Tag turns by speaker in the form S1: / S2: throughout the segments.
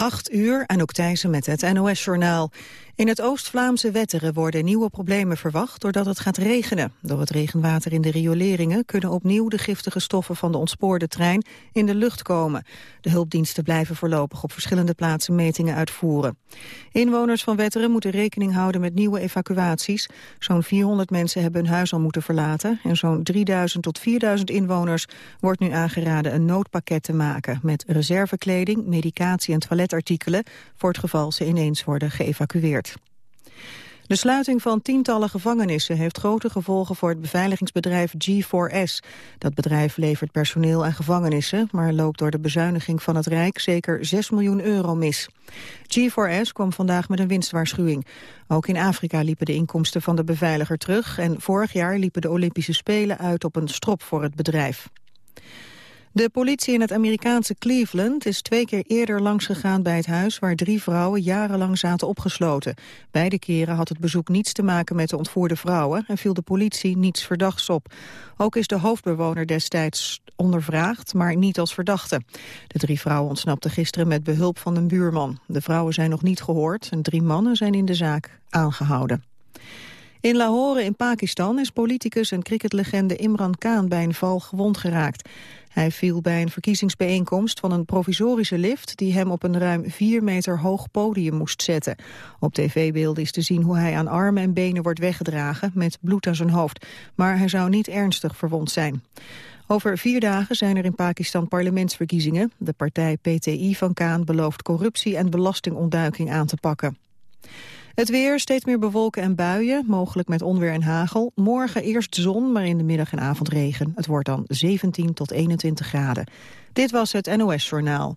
S1: 8 uur, en ook Thijssen met het NOS-journaal. In het Oost-Vlaamse Wetteren worden nieuwe problemen verwacht doordat het gaat regenen. Door het regenwater in de rioleringen kunnen opnieuw de giftige stoffen van de ontspoorde trein in de lucht komen. De hulpdiensten blijven voorlopig op verschillende plaatsen metingen uitvoeren. Inwoners van Wetteren moeten rekening houden met nieuwe evacuaties. Zo'n 400 mensen hebben hun huis al moeten verlaten en zo'n 3000 tot 4000 inwoners wordt nu aangeraden een noodpakket te maken met reservekleding, medicatie en toiletartikelen voor het geval ze ineens worden geëvacueerd. De sluiting van tientallen gevangenissen heeft grote gevolgen voor het beveiligingsbedrijf G4S. Dat bedrijf levert personeel aan gevangenissen, maar loopt door de bezuiniging van het Rijk zeker 6 miljoen euro mis. G4S kwam vandaag met een winstwaarschuwing. Ook in Afrika liepen de inkomsten van de beveiliger terug en vorig jaar liepen de Olympische Spelen uit op een strop voor het bedrijf. De politie in het Amerikaanse Cleveland is twee keer eerder langsgegaan bij het huis waar drie vrouwen jarenlang zaten opgesloten. Beide keren had het bezoek niets te maken met de ontvoerde vrouwen en viel de politie niets verdachts op. Ook is de hoofdbewoner destijds ondervraagd, maar niet als verdachte. De drie vrouwen ontsnapten gisteren met behulp van een buurman. De vrouwen zijn nog niet gehoord en drie mannen zijn in de zaak aangehouden. In Lahore in Pakistan is politicus en cricketlegende Imran Khan bij een val gewond geraakt. Hij viel bij een verkiezingsbijeenkomst van een provisorische lift... die hem op een ruim vier meter hoog podium moest zetten. Op tv-beelden is te zien hoe hij aan armen en benen wordt weggedragen... met bloed aan zijn hoofd. Maar hij zou niet ernstig verwond zijn. Over vier dagen zijn er in Pakistan parlementsverkiezingen. De partij PTI van Kaan belooft corruptie en belastingontduiking aan te pakken. Het weer, steeds meer bewolken en buien, mogelijk met onweer en hagel. Morgen eerst zon, maar in de middag en avond regen. Het wordt dan 17 tot 21 graden. Dit was het NOS Journaal.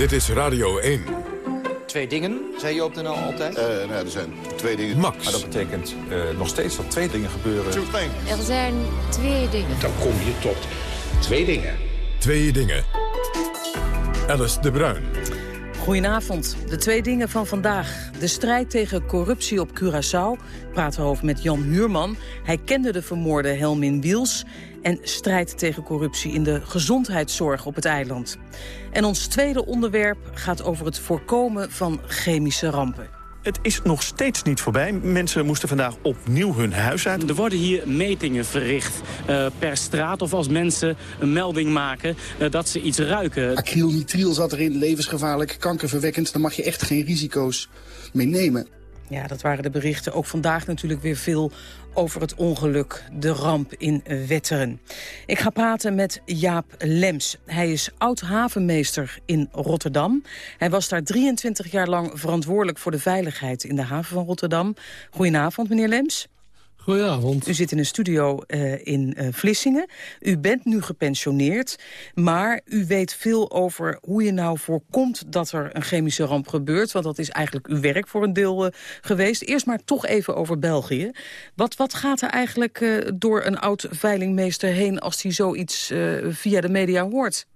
S2: Dit is Radio 1.
S3: Twee dingen, zei je op de NL altijd?
S4: Uh, nou, er zijn twee dingen.
S2: Max.
S5: Maar dat betekent uh, nog steeds dat twee dingen gebeuren.
S6: Er zijn twee dingen.
S7: Dan kom je tot twee dingen.
S2: Twee dingen. Alice de Bruin.
S8: Goedenavond. De twee dingen van vandaag. De strijd tegen corruptie op Curaçao. Praten we over met Jan Huurman. Hij kende de vermoorde Helmin Wiels en strijd tegen corruptie in de gezondheidszorg op het eiland. En ons tweede onderwerp gaat over het voorkomen van chemische rampen.
S9: Het is nog steeds niet voorbij. Mensen moesten vandaag opnieuw hun huis uit.
S10: Er worden hier metingen verricht uh, per straat. Of als mensen een melding maken uh, dat ze iets ruiken.
S11: Acrylnitriel zat erin, levensgevaarlijk, kankerverwekkend. Daar mag je echt geen risico's mee nemen.
S8: Ja, dat waren de berichten. Ook vandaag natuurlijk weer veel over het ongeluk, de ramp in Wetteren. Ik ga praten met Jaap Lems. Hij is oud-havenmeester in Rotterdam. Hij was daar 23 jaar lang verantwoordelijk voor de veiligheid in de haven van Rotterdam. Goedenavond, meneer Lems.
S12: Goedenavond.
S8: U zit in een studio uh, in uh, Vlissingen. U bent nu gepensioneerd, maar u weet veel over hoe je nou voorkomt dat er een chemische ramp gebeurt. Want dat is eigenlijk uw werk voor een deel uh, geweest. Eerst maar toch even over België. Wat, wat gaat er eigenlijk door een oud-veilingmeester heen als hij zoiets via de media hoort?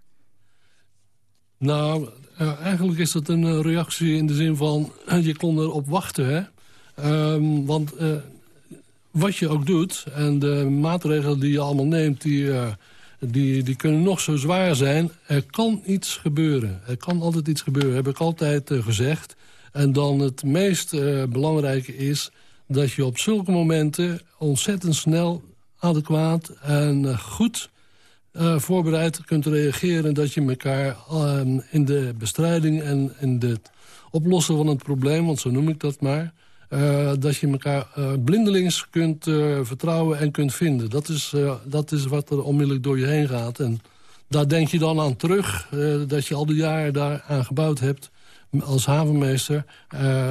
S12: Nou, eigenlijk is dat een reactie in de zin van je kon erop wachten, hè. Um, want wat je ook doet en de maatregelen die je allemaal neemt... die, uh, die, die kunnen nog zo zwaar zijn. Er kan iets gebeuren. Er kan altijd iets gebeuren, heb ik altijd uh, gezegd. En dan het meest uh, belangrijke is dat je op zulke momenten... ontzettend snel, adequaat en goed voorbereid kunt reageren... dat je elkaar uh, in de bestrijding en in het oplossen van het probleem... want zo noem ik dat maar... Uh, dat je elkaar uh, blindelings kunt uh, vertrouwen en kunt vinden. Dat is, dat is wat er onmiddellijk door je heen gaat. En daar denk je dan aan terug, dat je al die jaren daar aan gebouwd hebt als havenmeester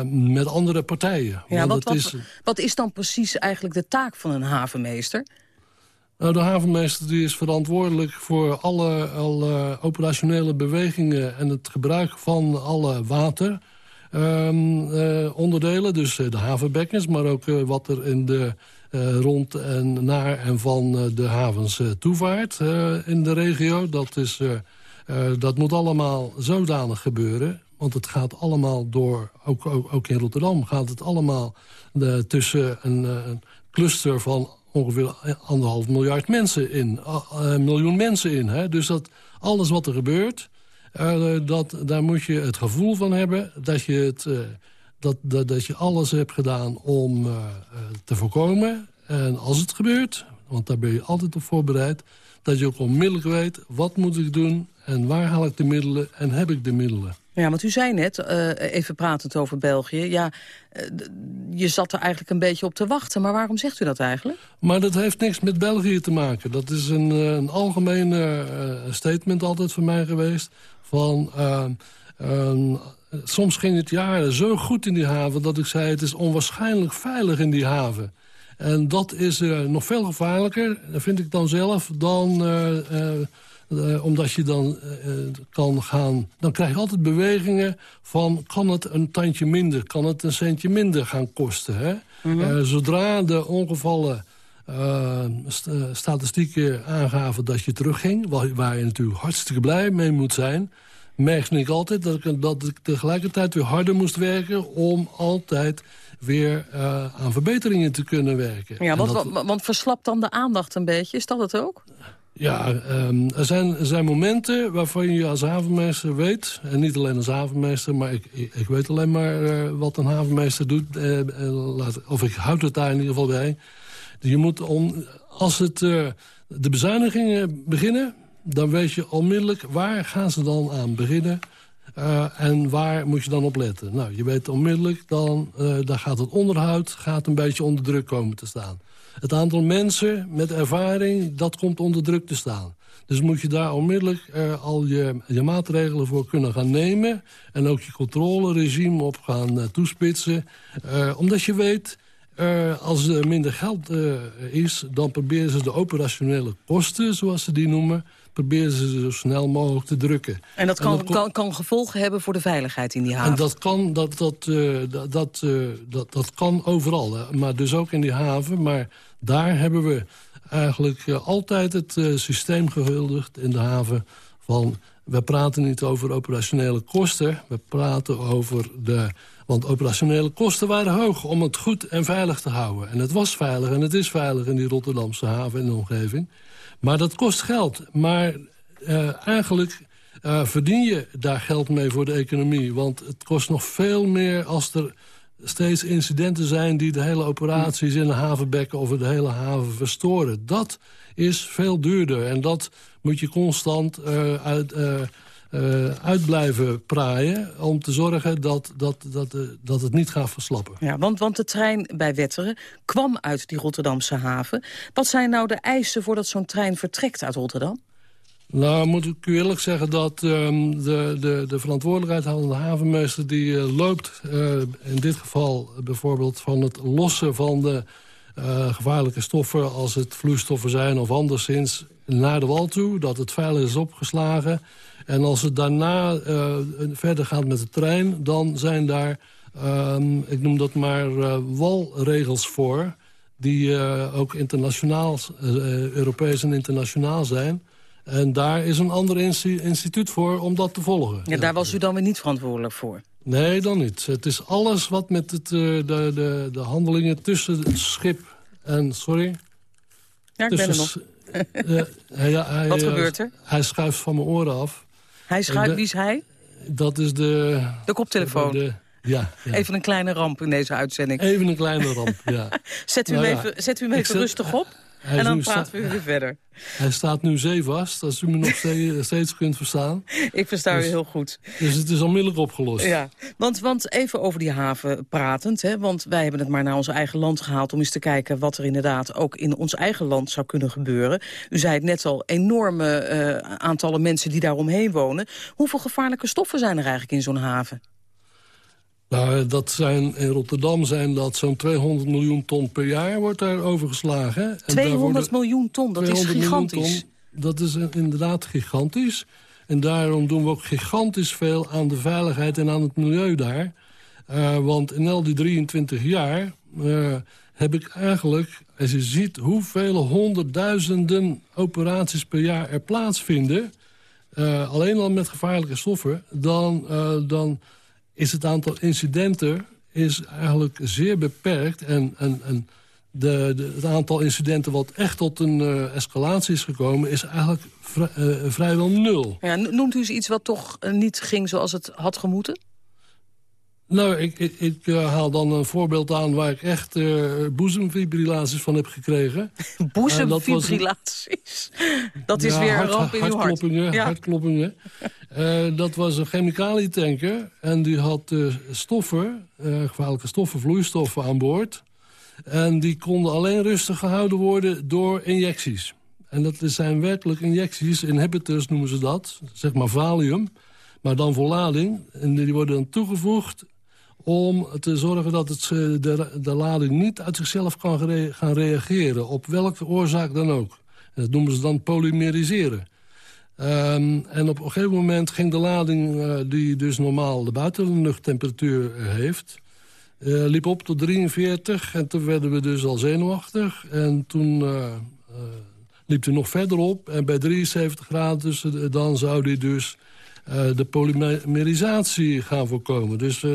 S12: met andere partijen.
S8: Ja, wat, wat, is... wat is dan precies eigenlijk de taak van een havenmeester?
S12: Nou, de havenmeester die is verantwoordelijk voor alle, alle operationele bewegingen... en het gebruik van alle water onderdelen. Dus uh, de havenbekkens, maar ook uh, wat er in de, rond en naar en van de havens toevaart in de regio. Dat, is, dat moet allemaal zodanig gebeuren. Want het gaat allemaal door, ook, ook, in Rotterdam gaat het allemaal tussen een, een cluster van ongeveer anderhalf miljard mensen in, miljoen mensen in. Hè? Dus dat alles wat er gebeurt, dat, daar moet je het gevoel van hebben dat je, het, uh, dat, dat, dat, je alles hebt gedaan om uh, te voorkomen. En als het gebeurt, want daar ben je altijd op voorbereid... dat je ook onmiddellijk weet, wat moet ik doen en waar haal ik de middelen en heb ik de middelen.
S8: Ja, want u zei net, uh, even pratend over België... ja, uh, je zat er eigenlijk een beetje op te wachten. Maar waarom zegt u dat eigenlijk?
S12: Maar dat heeft niks met België te maken. Dat is een, een algemeen uh, statement altijd van mij geweest van... Uh, soms ging het jaren zo goed in die haven dat ik zei... het is onwaarschijnlijk veilig in die haven. En dat is nog veel gevaarlijker, vind ik dan zelf... dan uh, omdat je dan kan gaan... dan krijg je altijd bewegingen van... kan het een tandje minder, kan het een centje minder gaan kosten. Hè? Mm -hmm. zodra de ongevallen... St statistieken aangaven dat je terugging... Waar, waar je natuurlijk hartstikke blij mee moet zijn merkte ik altijd dat ik, dat ik tegelijkertijd weer harder moest werken... om altijd weer uh, aan verbeteringen te kunnen werken.
S8: Ja, want, dat, want verslapt dan de aandacht een beetje? Is dat het ook?
S12: Ja, um, er, zijn, er zijn momenten waarvan je als havenmeester weet... en niet alleen als havenmeester, maar ik, ik weet alleen maar uh, wat een havenmeester doet... Uh, laat, of ik houd het daar in ieder geval bij. Je moet om, als het, de bezuinigingen beginnen dan weet je onmiddellijk waar gaan ze dan aan beginnen... En waar moet je dan op letten? Nou, je weet onmiddellijk, dan, daar gaat het onderhoud gaat een beetje onder druk komen te staan. Het aantal mensen met ervaring, dat komt onder druk te staan. Dus moet je daar onmiddellijk uh, al je, je, maatregelen voor kunnen gaan nemen... en ook je controleregime op gaan toespitsen. omdat je weet, als er minder geld is... dan proberen ze de operationele kosten, zoals ze die noemen proberen ze zo snel mogelijk te drukken.
S8: En dat kan, kan, kan, gevolgen hebben voor de veiligheid in die haven?
S12: En dat kan, dat, dat, uh, dat, dat, uh, dat, dat, kan overal, hè. maar dus ook in die haven. Maar daar hebben we eigenlijk uh, altijd het systeem gehuldigd in de haven van... we praten niet over operationele kosten, we praten over de... Want operationele kosten waren hoog om het goed en veilig te houden. En het was veilig en het is veilig in die Rotterdamse haven en de omgeving. Maar dat kost geld. Maar uh, eigenlijk uh, verdien je daar geld mee voor de economie. Want het kost nog veel meer als er steeds incidenten zijn... die de hele operaties in de havenbekken of de hele haven verstoren. Dat is veel duurder. En dat moet je constant uh, uit, uh, uit blijven praaien... om te zorgen dat, dat, dat, uh, dat het niet gaat verslappen.
S8: Ja, want, want de trein bij Wetteren kwam uit die Rotterdamse haven. Wat zijn nou de eisen voordat zo'n trein vertrekt uit Rotterdam?
S12: Nou, moet ik u eerlijk zeggen dat um, de, de, de verantwoordelijkheid van de havenmeester... die uh, loopt in dit geval bijvoorbeeld van het lossen van de gevaarlijke stoffen... als het vloeistoffen zijn of anderszins naar de wal toe. Dat het veilig is opgeslagen en als het daarna uh, verder gaat met de trein... dan zijn daar, uh, ik noem dat maar, uh, walregels voor... die uh, ook internationaal, Europees en internationaal zijn... En daar is een ander instituut voor om dat te volgen.
S8: Ja, daar was u dan weer niet verantwoordelijk voor?
S12: Nee, dan niet. Het is alles wat met het, de, de, de handelingen tussen het schip en... Sorry?
S8: Ja, ik ben er nog.
S12: hij,
S8: wat gebeurt er?
S12: Hij schuift van mijn oren af.
S8: Hij schuift, wie is hij?
S12: Dat is de...
S8: De koptelefoon. De,
S12: ja, ja,
S8: Even een kleine ramp in deze uitzending.
S12: Even een kleine ramp, ja.
S8: zet u, nou hem, even, zet u hem even rustig op. en dan praten we weer verder.
S12: Hij staat nu zeevast, als u me nog steeds, kunt verstaan.
S8: Ik versta dus, u heel goed.
S12: Dus het is onmiddellijk opgelost.
S8: Ja, want, want even over die haven pratend. Hè, want wij hebben het maar naar ons eigen land gehaald... om eens te kijken wat er inderdaad ook in ons eigen land zou kunnen gebeuren. U zei het net al, enorme uh, aantallen mensen die daar omheen wonen. Hoeveel gevaarlijke stoffen zijn er eigenlijk in zo'n haven?
S12: Nou, dat zijn, in Rotterdam zijn dat zo'n 200 miljoen ton per jaar wordt daar overgeslagen. En
S8: 200 miljoen ton, dat is gigantisch. Ton,
S12: dat is inderdaad gigantisch. En daarom doen we ook gigantisch veel aan de veiligheid en aan het milieu daar. Uh, want in al die 23 jaar uh, heb ik eigenlijk, als je ziet hoeveel honderdduizenden operaties per jaar er plaatsvinden... Uh, alleen al met gevaarlijke stoffen, dan, dan is het aantal incidenten is eigenlijk zeer beperkt. En, en, en de, de, het aantal incidenten wat echt tot een uh, escalatie is gekomen... is eigenlijk uh, vrijwel nul.
S8: Ja, noemt u eens iets wat toch uh, niet ging zoals het had gemoeten?
S12: Nou, ik, ik, ik haal dan een voorbeeld aan waar ik echt boezemfibrillaties van heb gekregen.
S8: boezemfibrillaties? Dat, dat, is weer een ramp in uw hart.
S12: Ja. Hartkloppingen. Uh, dat was een chemicalietanker en die had uh, stoffen, uh, gevaarlijke stoffen, vloeistoffen aan boord. En die konden alleen rustig gehouden worden door injecties. En dat zijn werkelijk injecties, inhibitors noemen ze dat, zeg maar valium, maar dan voor lading. En die worden dan toegevoegd om te zorgen dat het, de, de lading niet uit zichzelf kan gaan reageren, op welke oorzaak dan ook. Dat noemen ze dan polymeriseren. Um, en op een gegeven moment ging de lading, uh, die dus normaal de buitenluchttemperatuur heeft... Uh, liep op tot 43 en toen werden we dus al zenuwachtig. En toen liep hij nog verder op. En bij 73 graden dus, dan zou die dus de polymerisatie gaan voorkomen. Dus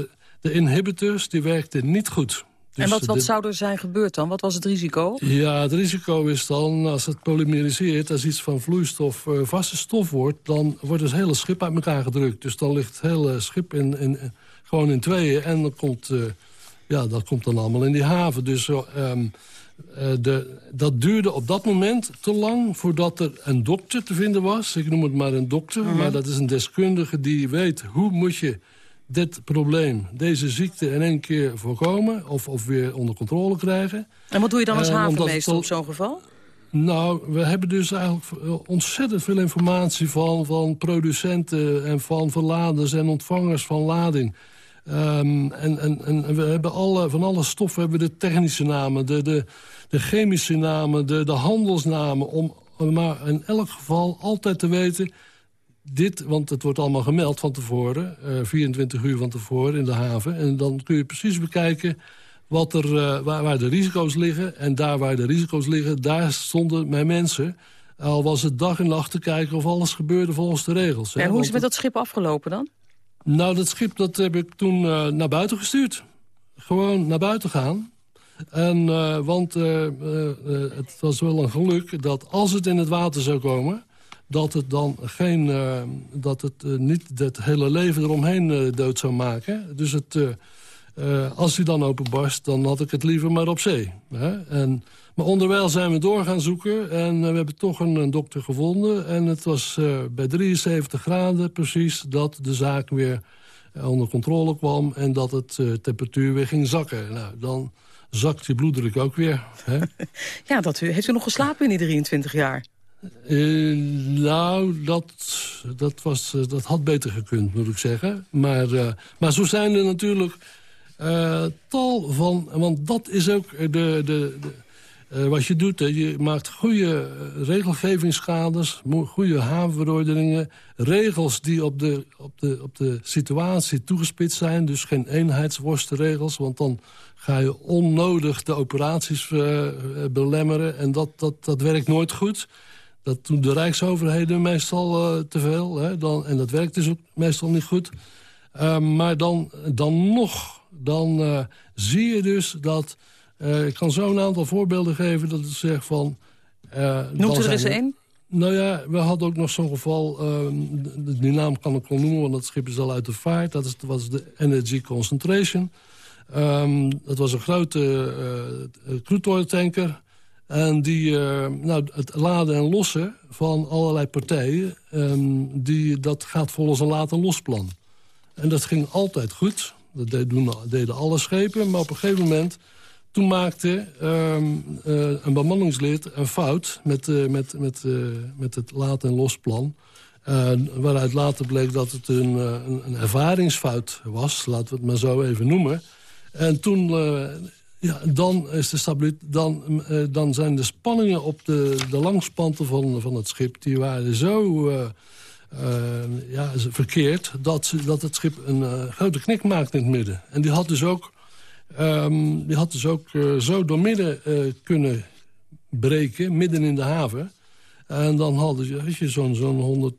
S12: de inhibitors die werkten niet goed.
S8: Dus en wat, wat zou er zijn gebeurd dan? Wat was het risico?
S12: Ja, het risico is dan, als het polymeriseert... als iets van vloeistof uh, vaste stof wordt... dan wordt het hele schip uit elkaar gedrukt. Dus dan ligt het hele schip in, in, gewoon in tweeën. En dan komt, uh, ja, dat komt dan allemaal in die haven. Dus uh, de, dat duurde op dat moment te lang voordat er een dokter te vinden was. Ik noem het maar een dokter, mhm. maar dat is een deskundige die weet... hoe moet je dit probleem, deze ziekte in één keer voorkomen... of, of weer onder controle krijgen.
S8: En wat doe je dan als uh, havenmeester op zo'n geval?
S12: Nou, we hebben dus eigenlijk ontzettend veel informatie van, van producenten... en van verladers en ontvangers van lading. Um, en, en, en we hebben alle, van alle stoffen hebben we de technische namen, de, de, de chemische namen, de, de handelsnamen... om maar in elk geval altijd te weten dit, want het wordt allemaal gemeld van tevoren, uh, eh, 24 uur van tevoren in de haven. En dan kun je precies bekijken wat er, uh, waar, waar, de risico's liggen. En daar waar de risico's liggen, daar stonden mijn mensen... al was het dag en nacht te kijken of alles gebeurde volgens de regels.
S8: En hoe is het met dat schip afgelopen dan?
S12: Nou, dat schip dat heb ik toen uh, naar buiten gestuurd. Gewoon naar buiten gaan. En, want het was wel een geluk dat als het in het water zou komen dat het dan geen, uh, dat het uh, niet het hele leven eromheen uh, dood zou maken. Dus het, als hij dan openbarst, dan had ik het liever maar op zee. Hè? En, maar onderwijl zijn we door gaan zoeken en we hebben toch een, dokter gevonden. En het was bij 73 graden precies dat de zaak weer onder controle kwam... en dat het temperatuur weer ging zakken. Nou, dan zakt je bloeddruk ook weer. Hè?
S8: ja, dat, heeft u nog geslapen in die 23 jaar?
S12: Uh, nou, dat, dat, was, uh, dat had beter gekund, moet ik zeggen. Maar, uh, maar zo zijn er natuurlijk tal van... Want dat is ook de, de, de wat je doet. Je maakt goede regelgevingskaders, goede havenverordeningen... regels die op de, op, de, op de situatie toegespitst zijn. Dus geen eenheidsworstenregels, want dan ga je onnodig de operaties belemmeren. En dat, dat, dat werkt nooit goed... Dat doen de rijksoverheden meestal uh, te veel. Hè, dan, en dat werkt dus ook meestal niet goed. Uh, maar dan, dan nog, dan uh, zie je dus dat... ik kan zo een aantal voorbeelden geven dat ik zeg van...
S8: Noemt u er eens één?
S12: Nou ja, we hadden ook nog zo'n geval... Ehm, die naam kan ik wel noemen, want dat schip is al uit de vaart. Dat is, was de Energy Concentration. Um, dat was een grote uh, crude oil tanker... En die, nou, het laden en lossen van allerlei partijen... Ehm, die, dat gaat volgens een laten losplan. En dat ging altijd goed. Dat deden alle schepen. Maar op een gegeven moment... Toen maakte ehm, een bemanningslid een fout met, met, met, met het laten en losplan. Waaruit later bleek dat het een, een, een, ervaringsfout was. Laten we het maar zo even noemen. En toen ja, dan, is de stabiliteit, dan, uh, dan zijn de spanningen op de, de langspanten van, van het schip... die waren zo uh, ja, verkeerd dat, dat het schip een grote knik maakte in het midden. En die had dus ook, um, die had dus ook zo door midden kunnen breken, midden in de haven... En dan hadden je, zo'n zo'n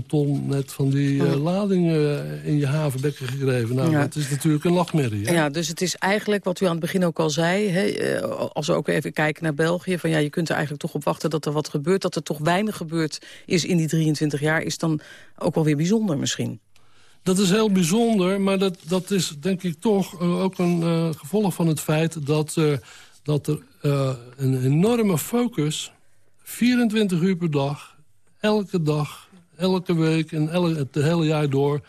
S12: 150.000 ton net van die uh, ladingen in je havenbekken gegeven. Nou, dat is natuurlijk een lachmerrie. Hè?
S8: Ja, dus het is eigenlijk wat u aan het begin ook al zei. Hè, eh, als we ook even kijken naar België. Van ja, je kunt er eigenlijk toch op wachten dat er wat gebeurt. Dat er toch weinig gebeurd is in die 23 jaar. Is dan ook wel weer bijzonder misschien.
S12: Dat is heel bijzonder, maar dat, dat is denk ik toch uh, ook een uh, gevolg van het feit... dat, dat er een enorme focus 24 uur per dag, elke dag, elke week en het hele jaar door...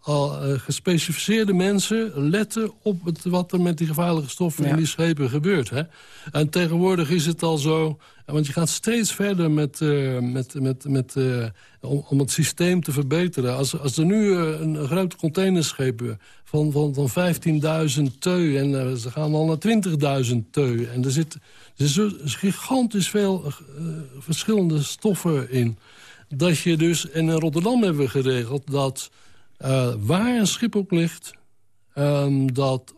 S12: al uh, gespecificeerde mensen letten op het, wat er met die gevaarlijke stoffen in die schepen gebeurt. Hè? En tegenwoordig is het al zo... Want je gaat steeds verder met, uh, met, met, met, uh, om, om, het systeem te verbeteren. Als, als er nu een grote containerschepen van, van, van 15.000 teu... en ze gaan al naar 20.000 teu... en er zit er zitten gigantisch veel verschillende stoffen in. Dat je dus, in Rotterdam hebben geregeld... dat waar een schip ook ligt... Um, dat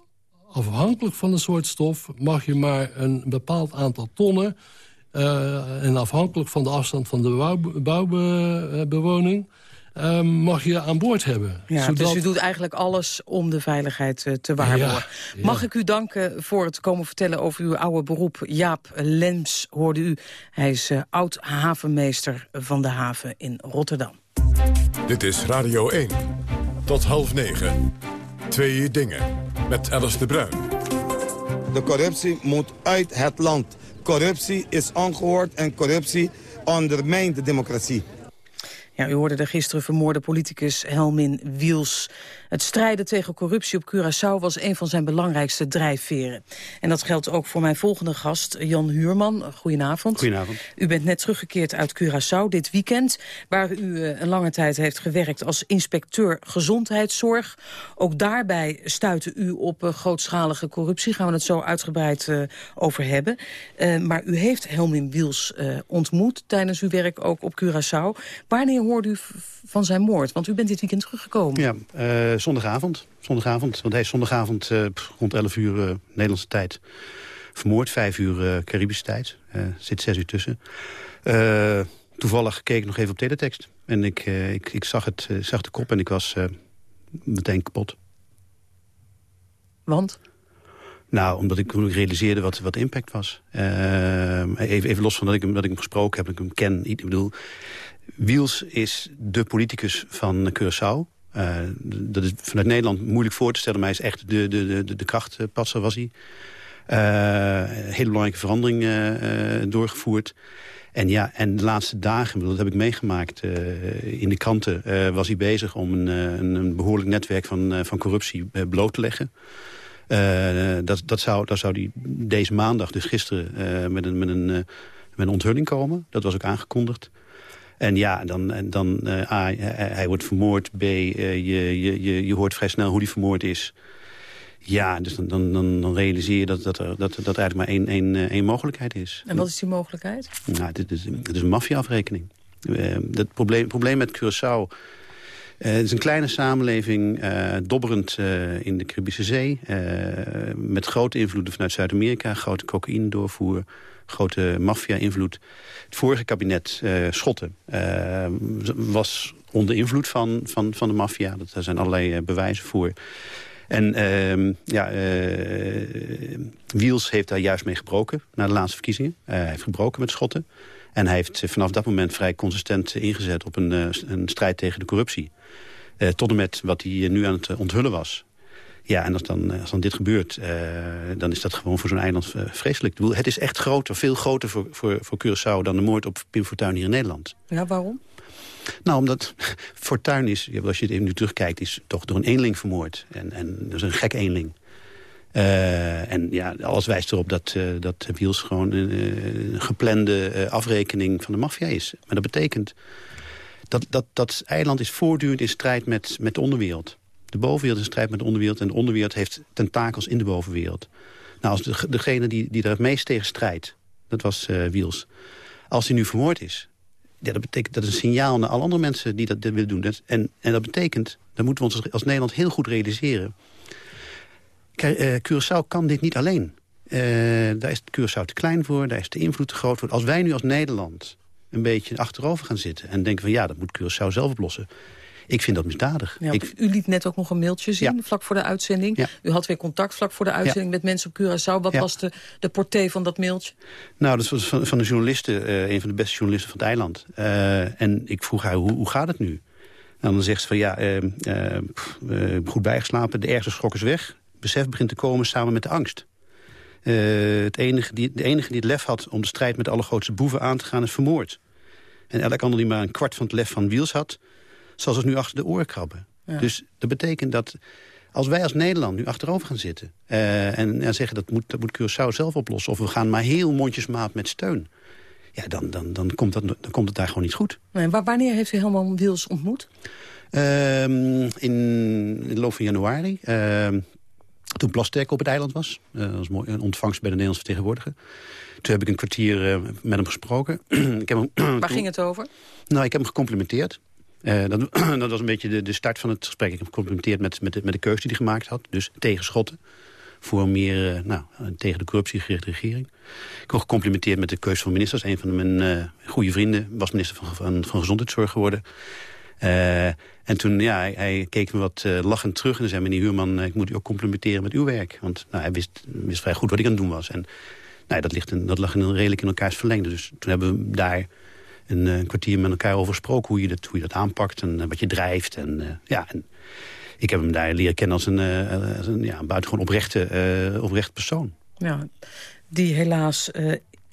S12: afhankelijk van de soort stof... mag je maar een bepaald aantal tonnen... Uh, en afhankelijk van de afstand van de bouwbewoning... Ehm, mag je aan boord hebben.
S8: Ja, Dus u doet eigenlijk alles om de veiligheid uh, te waarborgen. Mag ik u danken voor het komen vertellen over uw oude beroep. Jaap Lems hoorde u. Hij is uh, oud-havenmeester van de haven in Rotterdam.
S2: Dit is Radio 1. Tot half negen. Twee dingen. Met Alice de Bruin.
S4: De corruptie moet uit het land. Corruptie is ongehoord en corruptie ondermijnt de democratie.
S8: Ja, u hoorde de gisteren vermoorde politicus Helmin Wiels. Het strijden tegen corruptie op Curaçao was een van zijn belangrijkste drijfveren. En dat geldt ook voor mijn volgende gast, Jan Huurman. Goedenavond.
S13: Goedenavond.
S8: U bent net teruggekeerd uit Curaçao dit weekend... waar u eh, een lange tijd heeft gewerkt als inspecteur gezondheidszorg. Ook daarbij stuitte u op uh, grootschalige corruptie. Gaan we het zo uitgebreid uh, over hebben. maar u heeft Helmin Wiels ontmoet tijdens uw werk ook op Curaçao. Wanneer hoorde u van zijn moord? Want u bent dit weekend teruggekomen.
S13: Ja, uh, zondagavond. Zondagavond, want hij is zondagavond uh, rond 11 uur uh, Nederlandse tijd vermoord. 5 uur Caribische tijd. zit 6 uur tussen. toevallig keek ik nog even op teletext. En ik, ik, ik zag, het, zag de kop en ik was meteen kapot.
S8: Want?
S13: Nou, omdat ik, ik realiseerde wat, wat de impact was. even, even los van dat ik, hem, dat ik hem gesproken heb, dat ik hem ken. Ik bedoel, Wiels is de politicus van Curaçao. Uh, dat is vanuit Nederland moeilijk voor te stellen... maar hij is echt de, de, de, de krachtpatser was hij. Uh, hele belangrijke verandering uh, doorgevoerd. En ja, en de laatste dagen, dat heb ik meegemaakt in de kranten... was hij bezig om een, een behoorlijk netwerk van, van corruptie bloot te leggen. dat, dat zou, dat zou hij deze maandag, dus gisteren, met, een, met, een, met een onthulling komen. Dat was ook aangekondigd. En ja, dan, dan uh, A, hij wordt vermoord. B, uh, je, je, je hoort vrij snel hoe hij vermoord is. Ja, dus dan, dan, dan realiseer je dat, dat, er, dat, dat eigenlijk maar één, één, eh, één mogelijkheid is.
S8: En wat is die mogelijkheid?
S13: Nou, dit is, dit is een maffia-afrekening. Uh, het probleem, probleem met Curaçao... het is een kleine samenleving, dobberend in de Caribische Zee... met grote invloeden vanuit Zuid-Amerika, grote cocaïne-doorvoer grote maffia-invloed. Het vorige kabinet, uh, Schotten, uh, was onder invloed van, van, van de maffia. Daar zijn allerlei uh, bewijzen voor. En ehm, ja, Wiels heeft daar juist mee gebroken na de laatste verkiezingen. hij heeft gebroken met Schotten. En hij heeft vanaf dat moment vrij consistent ingezet op een, een strijd tegen de corruptie. tot en met wat hij nu aan het onthullen was. Ja, en als dan, als dan dit gebeurt, dan is dat gewoon voor zo'n eiland vreselijk. Het is echt groter, veel groter voor, voor, voor Curaçao... dan de moord op Pim Fortuyn hier in Nederland.
S8: Ja, waarom?
S13: Nou, omdat Fortuyn is, als je het even nu terugkijkt... is toch door een eenling vermoord. En, en dat is een gek eenling. Uh, en ja, alles wijst erop dat, uh, dat Wiels gewoon een geplande afrekening van de maffia is. Maar dat betekent dat, dat dat eiland is voortdurend in strijd met, met de onderwereld. De bovenwereld is in strijd met de onderwereld... en de onderwereld heeft tentakels in de bovenwereld. Nou, als de, degene die, die daar het meest tegen strijdt, dat was uh, Wiels... als hij nu vermoord is, ja, dat betekent dat is een signaal naar alle andere mensen die dat, willen doen. En, en dat betekent, dat moeten we ons als Nederland heel goed realiseren... Uh, Curaçao kan dit niet alleen. Uh, daar is Curaçao te klein voor, daar is de invloed te groot voor. Als wij nu als Nederland een beetje achterover gaan zitten... en denken van ja, dat moet Curaçao zelf oplossen... Ik vind dat misdadig.
S8: Ja, U liet net ook nog een mailtje zien, vlak voor de uitzending. U had weer contact vlak voor de uitzending met mensen op Curaçao. Wat was de, de porté van dat mailtje?
S13: Nou, dat was van, van de journalisten, uh, een van de beste journalisten van het eiland. Uh, en ik vroeg haar, hoe, hoe gaat het nu? En dan zegt ze van, ja, uh, goed bijgeslapen, de ergste schok is weg. Besef begint te komen samen met de angst. het enige die, de enige die het lef had om de strijd met de allergrootste boeven aan te gaan is vermoord. En elk ander die maar een kwart van het lef van Wiels had... zal zich nu achter de oren krabben. Dus dat betekent dat als wij als Nederland nu achterover gaan zitten... Uh, en, en, zeggen dat moet, dat moet Curaçao zelf oplossen... of we gaan maar heel mondjesmaat met steun... ja, dan, dan, dan, komt, dat, dan komt het daar gewoon niet goed.
S8: Nee, wanneer heeft u helemaal Wiels ontmoet?
S13: Uh, in, in de loop van januari. Uh, toen Plasterk op het eiland was. Dat was mooi, een ontvangst bij de Nederlandse vertegenwoordiger. Toen heb ik een kwartier uh, met hem gesproken.
S8: ik heb hem, Waar ging het over?
S13: Nou, ik heb hem gecomplimenteerd. Uh, dat, dat, was een beetje de, de, start van het gesprek. Ik heb gecomplimenteerd met, met, de, keuze die hij gemaakt had. Dus tegen schotten. Voor meer, nou, tegen de corruptiegerichte regering. Ik heb gecomplimenteerd met de keuze van ministers. Een van mijn goede vrienden was minister van, van, van Gezondheidszorg geworden. Uh, en toen, ja, hij, hij keek me wat uh, lachend terug en zei... meneer Huurman, ik moet u ook complimenteren met uw werk. Want nou, hij wist, wist vrij goed wat ik aan het doen was. En nou, dat, ligt dat lag redelijk in elkaars verlengde. Dus toen hebben we daar een, een kwartier met elkaar over gesproken... hoe je dat, hoe je dat aanpakt en wat je drijft. En, ja, en ik heb hem daar leren kennen als een, als een ja, buitengewoon oprechte, oprechte persoon.
S8: Ja, die helaas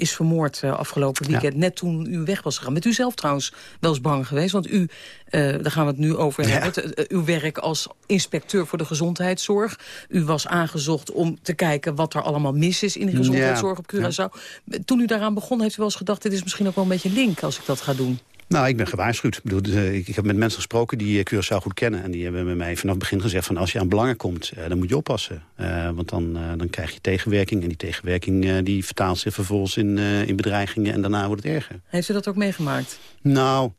S8: is vermoord uh, afgelopen weekend. Net toen u weg was gegaan. Bent u zelf trouwens wel eens bang geweest? Want u, uh, daar gaan we het nu over hebben. Uh, uw werk als inspecteur voor de gezondheidszorg. U was aangezocht om te kijken wat er allemaal mis is in de gezondheidszorg op Curaçao. Toen u daaraan begon, heeft u wel eens gedacht... dit is misschien ook wel een beetje link als ik dat ga doen.
S13: Nou, ik ben gewaarschuwd. Ik, bedoel, eh, ik, heb met mensen gesproken die eh, Curaçao goed kennen. En die hebben met mij vanaf het begin gezegd van als je aan belangen komt, eh, dan moet je oppassen. want dan, dan krijg je tegenwerking. En die tegenwerking die vertaalt zich vervolgens in, in bedreigingen. En daarna wordt het erger.
S8: Heeft u dat ook meegemaakt?
S13: Nou,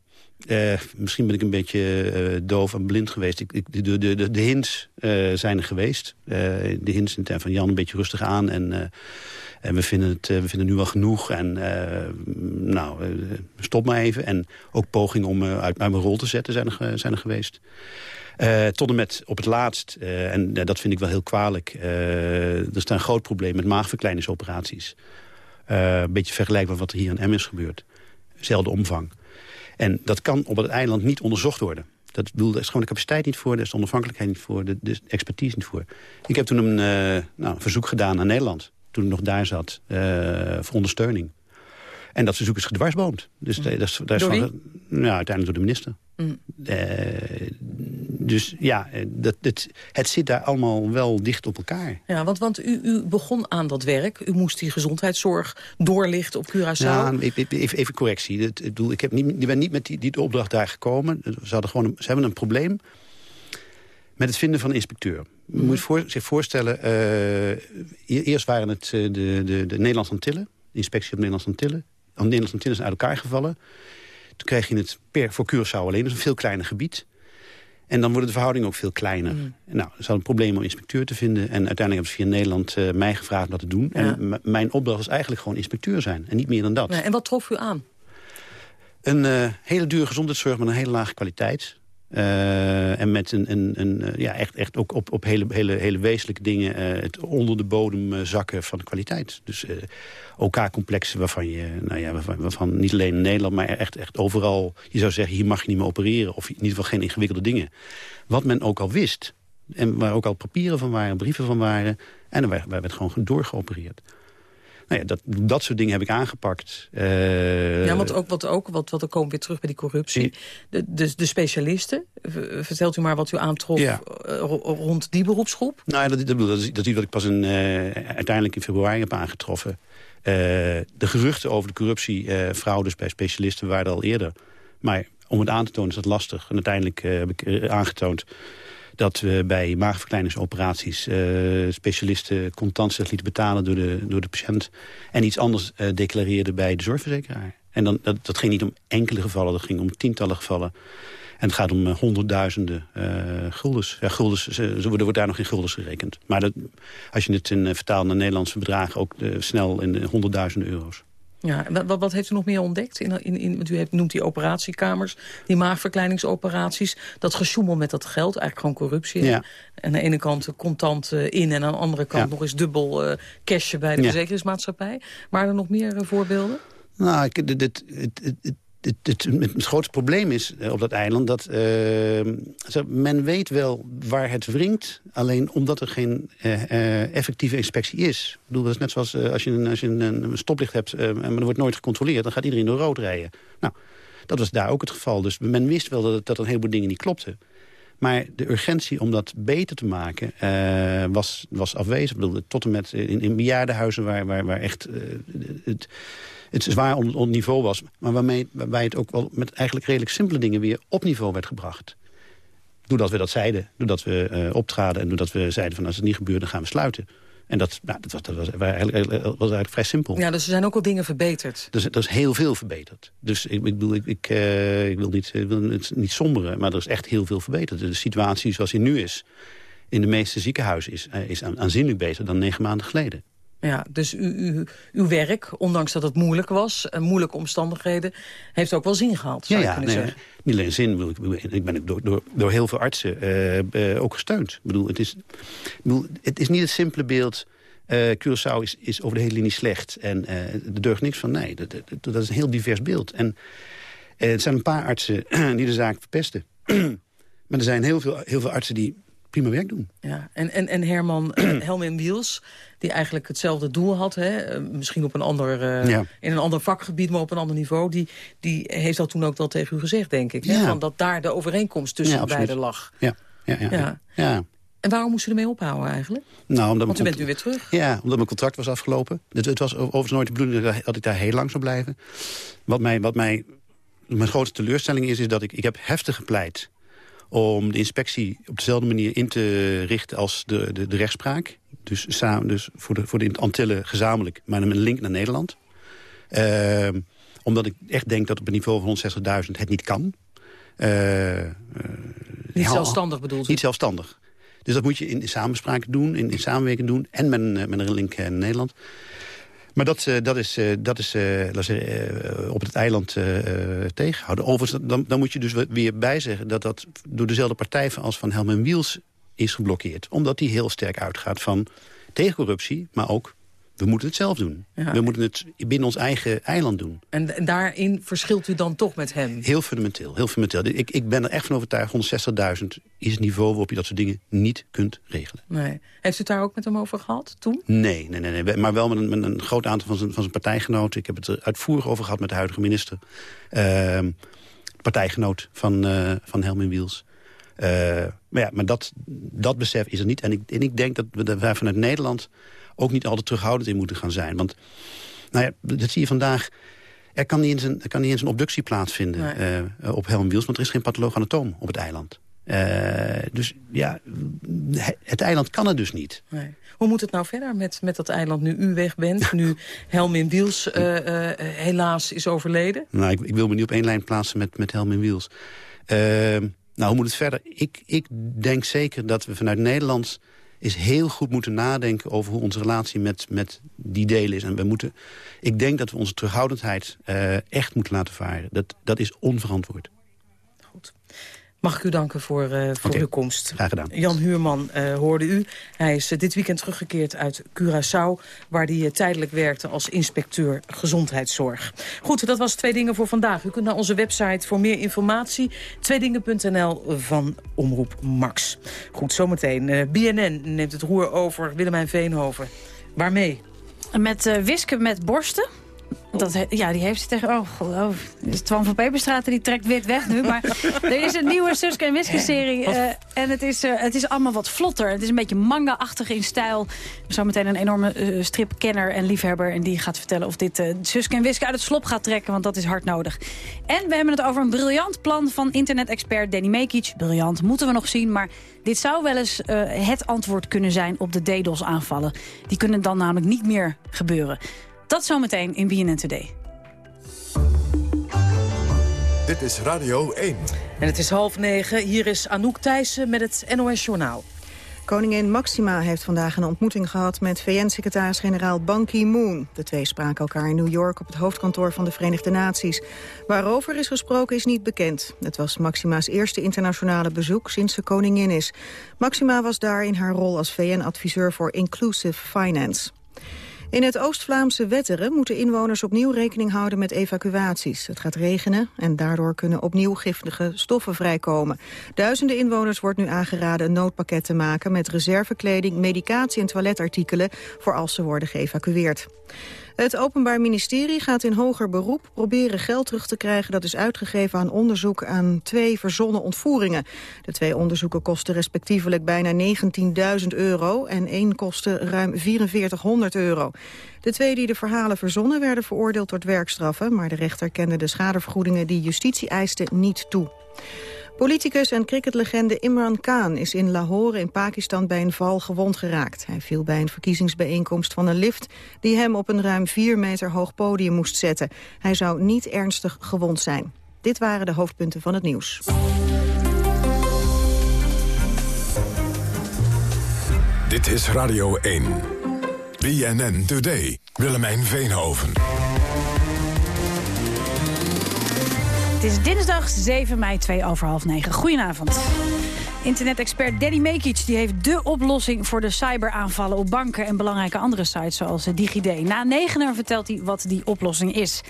S13: misschien ben ik een beetje doof en blind geweest. Ik, ik, de, de, de, de hints zijn er geweest. de hints in van Jan een beetje rustig aan. En en we vinden het we vinden nu wel genoeg. En nou, stop maar even. En ook pogingen om uit, mijn rol te zetten zijn er, zijn er geweest. Tot en met op het laatst, en dat vind ik wel heel kwalijk... er staat een groot probleem met maagverkleiningsoperaties. een beetje vergelijkbaar wat er hier in M is gebeurd. Zelfde omvang. En dat kan op het eiland niet onderzocht worden. Dat bedoel, daar is gewoon de capaciteit niet voor, daar is de onafhankelijkheid niet voor... de, de expertise niet voor. Ik heb toen een, nou, een verzoek gedaan aan Nederland toen ik nog daar zat, uh, voor ondersteuning. En dat verzoek is gedwarsboomd. Dus mm. dat is, dat is van, nou, uiteindelijk door de minister. Mm. Uh, dus ja, dat, dat, het zit daar allemaal wel dicht op elkaar.
S8: Ja, want, want u, u begon aan dat werk. U moest die gezondheidszorg doorlichten op Curaçao. Ja,
S13: even, even correctie. Ik, bedoel, ik, heb niet, ik ben niet met die, die opdracht daar gekomen. Ze, hadden gewoon een, ze hebben een probleem met het vinden van een inspecteur. Je moet voor, zich voorstellen, uh, eerst waren het uh, de, de, de Nederlandse Antillen. De inspectie op Nederlandse Antillen. De Nederlandse Antillen zijn uit elkaar gevallen. Toen kreeg je het per, voor Curaçao alleen, dus een veel kleiner gebied. En dan worden de verhoudingen ook veel kleiner. Mm. Nou, ze hadden een probleem om inspecteur te vinden. En uiteindelijk hebben ze via Nederland uh, mij gevraagd om dat te doen. En mijn opdracht was eigenlijk gewoon inspecteur zijn. En niet meer dan dat.
S8: en wat trof u aan?
S13: Een hele dure gezondheidszorg met een hele lage kwaliteit. Uh, en met een, een, een, eh, ja, echt, echt ook op, op hele, hele, hele wezenlijke dingen... Uh, het onder de bodem zakken van de kwaliteit. Dus OK-complexen waarvan je, nou ja, waarvan, niet alleen in Nederland... maar echt, echt overal, je zou zeggen, hier mag je niet meer opereren... of in ieder geval geen ingewikkelde dingen. Wat men ook al wist, En waar ook al papieren van waren, brieven van waren. En waar werd gewoon doorgeopereerd. Nou ja, dat, dat soort dingen heb ik aangepakt. Uh,
S8: ja, want ook, wat, ook wat, wat, dan komen we weer terug bij die corruptie. De, de, de specialisten, vertelt u maar wat u aantrof ja. rond die beroepsgroep.
S13: Nou, dat, dat, dat, is, dat is wat ik pas in, uh, uiteindelijk in februari heb aangetroffen. Uh, de geruchten over de corruptie, fraudes bij specialisten waren er al eerder. Maar om het aan te tonen is dat lastig. En uiteindelijk heb ik aangetoond dat we bij maagverkleiningsoperaties uh, specialisten contant zich lieten betalen door de, door de patiënt. En iets anders uh, declareerden bij de zorgverzekeraar. En dan, dat, dat ging niet om enkele gevallen, dat ging om tientallen gevallen. En het gaat om uh, honderdduizenden guldens. Ja, guldens er wordt daar nog in guldens gerekend. Maar dat, als je het in, vertaalt naar Nederlandse bedragen... ook snel in honderdduizenden euro's.
S8: Ja, wat, wat heeft u nog meer ontdekt? In, in, in, u heeft, noemt die operatiekamers, die maagverkleiningsoperaties. Dat gesjoemel met dat geld, eigenlijk gewoon corruptie. Ja. En aan de ene kant contant uh, in en aan de andere kant nog eens dubbel uh, cashje bij de verzekeringsmaatschappij. Maar er nog meer uh, voorbeelden?
S13: Nou, ik, dit, dit, het, het, het, grootste probleem is op dat eiland dat uh, men weet wel waar het wringt. Alleen omdat er geen uh, effectieve inspectie is. Ik bedoel, dat is net zoals als je, een, als een, een stoplicht hebt en er wordt nooit gecontroleerd. Dan gaat iedereen door rood rijden. Nou, dat was daar ook het geval. Dus men wist wel dat, dat een heleboel dingen niet klopten. Maar de urgentie om dat beter te maken was, was afwezig. Bedoel, tot en met in, in bejaardenhuizen waar, waar, waar echt het het zwaar on niveau was. Maar waarmee, waarbij het ook wel met eigenlijk redelijk simpele dingen weer op niveau werd gebracht. Doordat we dat zeiden, doordat we uh, optraden en doordat we zeiden van als het niet gebeurt dan gaan we sluiten. En dat, nou, dat, was, dat was, eigenlijk, was eigenlijk vrij simpel.
S8: Ja, dus er zijn ook al dingen verbeterd.
S13: Dus er is heel veel verbeterd. Dus ik, ik bedoel, ik, ik, uh, ik wil, niet, ik wil het niet somberen, maar er is echt heel veel verbeterd. De situatie zoals die nu is, in de meeste ziekenhuizen, is, uh, is aanzienlijk beter dan negen maanden geleden.
S8: Ja, dus u, u, uw werk, ondanks dat het moeilijk was... en moeilijke omstandigheden, heeft ook wel zin gehad, zou
S13: ja,
S8: je kunnen
S13: nee,
S8: zeggen.
S13: Niet alleen zin, ik, ik ben door, door, door heel veel artsen uh, uh, ook gesteund. Ik bedoel, het, is, bedoel, het is niet het simpele beeld... Uh, Curaçao is, is over de hele linie slecht en er deugt niks van. Nee, dat, dat, dat, is een heel divers beeld. En het zijn een paar artsen die de zaak verpesten. maar er zijn heel veel, heel veel artsen die prima werk doen.
S8: Ja, en, en, en Herman Helmin Wiels, die eigenlijk hetzelfde doel had... Hè, misschien op een ander, uh, ja. in een ander vakgebied, maar op een ander niveau... die, die heeft dat toen ook wel tegen u gezegd, denk ik. Hè? Ja. Van dat daar de overeenkomst tussen ja, beiden lag.
S13: Ja. Ja, ja, ja. ja.
S8: En waarom moest u ermee ophouden eigenlijk?
S13: Nou, omdat
S8: Want u bent nu weer terug.
S13: Ja, omdat mijn contract was afgelopen. Het, het was overigens nooit de bedoeling dat ik daar heel lang zou blijven. Wat mij, wat mij mijn grootste teleurstelling is, is dat ik, ik heb heftig gepleit om de inspectie op dezelfde manier in te richten als de, de, de rechtspraak. Dus, samen, dus voor, de, voor de Antillen gezamenlijk, maar met een link naar Nederland. Uh, omdat ik echt denk dat op een niveau van 160.000 het niet kan. Uh, uh,
S8: niet zelfstandig bedoelt u?
S13: Niet zelfstandig. Dus dat moet je in, in samenspraak doen, in, in samenwerking doen... en met een, met een link naar Nederland. Maar dat, uh, dat is, uh, dat is zeggen, op het eiland tegenhouden. Overigens, dan, dan moet je dus weer bijzeggen... dat dat door dezelfde partij als van Helmen Wiels is geblokkeerd. Omdat die heel sterk uitgaat van tegen corruptie, maar ook we moeten het zelf doen. Ja. We moeten het binnen ons eigen eiland doen.
S8: En, en daarin verschilt u dan toch met hem?
S13: Heel fundamenteel. Heel fundamenteel. Ik, ik ben er echt van overtuigd, 160.000 is het niveau waarop je dat soort dingen niet kunt regelen.
S8: Nee. Heeft u het daar ook met hem over gehad toen?
S13: Nee, nee, nee, nee. maar wel met een, met een groot aantal van zijn, van zijn partijgenoten. Ik heb het er uitvoerig over gehad met de huidige minister. Uh, partijgenoot van, uh, van Helmin Wiels. Uh, maar ja, maar dat, dat besef is er niet. En ik, en ik denk dat we daar vanuit Nederland ook niet altijd terughoudend in moeten gaan zijn. Want nou ja, dat zie je vandaag. Er kan niet eens een, kan niet eens een obductie plaatsvinden nee. uh, op Helm Wiels... want er is geen patholoog-anatoom op het eiland. Uh, dus ja, het eiland kan het dus niet.
S8: Nee. Hoe moet het nou verder met, met dat eiland nu u weg bent? nu Helmin Wiels uh, uh, helaas is overleden?
S13: Nou, ik, ik, wil me niet op één lijn plaatsen met, met Helmin Wiels. nou, hoe moet het verder? Ik, ik denk zeker dat we vanuit Nederland is heel goed moeten nadenken over hoe onze relatie met, met die delen is. En we moeten, ik denk dat we onze terughoudendheid uh, echt moeten laten varen. Dat, dat is onverantwoord.
S8: Mag ik u danken voor, uh, voor okay. uw komst.
S13: Graag gedaan.
S8: Jan Huurman uh, hoorde u. Hij is uh, dit weekend teruggekeerd uit Curaçao... waar hij tijdelijk werkte als inspecteur gezondheidszorg. Goed, dat was Twee Dingen voor vandaag. U kunt naar onze website voor meer informatie. Tweedingen.nl van Omroep Max. Goed, zometeen. BNN neemt het roer over Willemijn Veenhoven. Waarmee?
S14: Met wisken met borsten. Dat, ja, die heeft ze tegen... Oh, oh Twan van Peperstraten die trekt wit weg nu. Maar er is een nieuwe Suske en Wiske serie. Uh, en het is, uh, het is allemaal wat vlotter. Het is een beetje manga-achtig in stijl. Zometeen een enorme uh, stripkenner en liefhebber. En die gaat vertellen of dit Suske en Wiske uit het slop gaat trekken. Want dat is hard nodig. En we hebben het over een briljant plan van internet-expert Danny Mekic. Briljant, moeten we nog zien. Maar dit zou wel eens het antwoord kunnen zijn op de DDoS-aanvallen. Die kunnen dan namelijk niet meer gebeuren. Dat zometeen in BNN Today.
S2: Dit is Radio 1.
S8: En het is half negen. Hier is Anouk Thijssen met het NOS Journaal.
S1: Koningin Maxima heeft vandaag een ontmoeting gehad met VN-secretaris-generaal Ban Ki-moon. De twee spraken elkaar in New York op het hoofdkantoor van de Verenigde Naties. Waarover is gesproken is niet bekend. Het was Maxima's eerste internationale bezoek sinds ze koningin is. Maxima was daar in haar rol als VN-adviseur voor Inclusive Finance. In het Oost-Vlaamse Wetteren moeten inwoners opnieuw rekening houden met evacuaties. Het gaat regenen en daardoor kunnen opnieuw giftige stoffen vrijkomen. Duizenden inwoners wordt nu aangeraden een noodpakket te maken met reservekleding, medicatie en toiletartikelen voor als ze worden geëvacueerd. Het Openbaar Ministerie gaat in hoger beroep proberen geld terug te krijgen... dat is uitgegeven aan onderzoek aan twee verzonnen ontvoeringen. De twee onderzoeken kosten respectievelijk bijna 19.000 euro... en één kostte ruim 4400 euro. De twee die de verhalen verzonnen werden veroordeeld tot werkstraffen... maar de rechter kende de schadevergoedingen die justitie eiste niet toe. Politicus en cricketlegende Imran Khan is in Lahore in Pakistan bij een val gewond geraakt. Hij viel bij een verkiezingsbijeenkomst van een lift die hem op een ruim 4 meter hoog podium moest zetten. Hij zou niet ernstig gewond zijn. Dit waren de hoofdpunten van het nieuws.
S2: Dit is Radio 1. BNN Today. Willemijn Veenhoven.
S14: Het is dinsdag 7 mei, 2 over half 9. Goedenavond. Internet-expert Danny Mekic die heeft de oplossing voor de cyberaanvallen op banken en belangrijke andere sites zoals DigiD. Na negenen vertelt hij wat die oplossing is.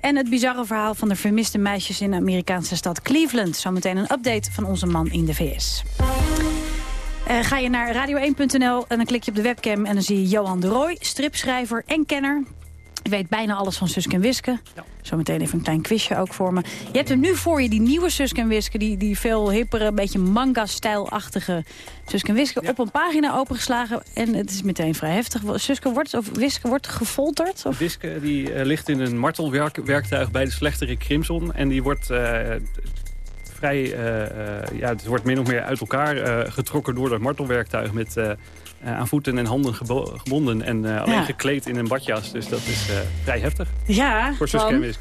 S14: En het bizarre verhaal van de vermiste meisjes in de Amerikaanse stad Cleveland. Zometeen een update van onze man in de VS. Uh, ga je naar radio1.nl en dan klik je op de webcam en dan zie je Johan de Rooij, stripschrijver en kenner. Je weet bijna alles van Suske en Wiske. Ja. Zometeen even een klein quizje ook voor me. Je hebt hem nu voor je, die nieuwe Suske en Wiske. Die, die veel hippere, een beetje manga-stijlachtige Suske en Wiske. Op een pagina opengeslagen. En het is meteen vrij heftig. Suske wordt, of Wiske wordt gefolterd? Of?
S15: Wiske die, uh, ligt in een martelwerktuig bij de slechterik Crimson. En die wordt... Uh, vrij, uh, ja, het wordt min of meer uit elkaar getrokken door dat martelwerktuig met uh, aan voeten en handen gebonden en uh, alleen gekleed in een badjas. Dus dat is uh, vrij heftig.
S14: Ja,
S15: Voor Suske en.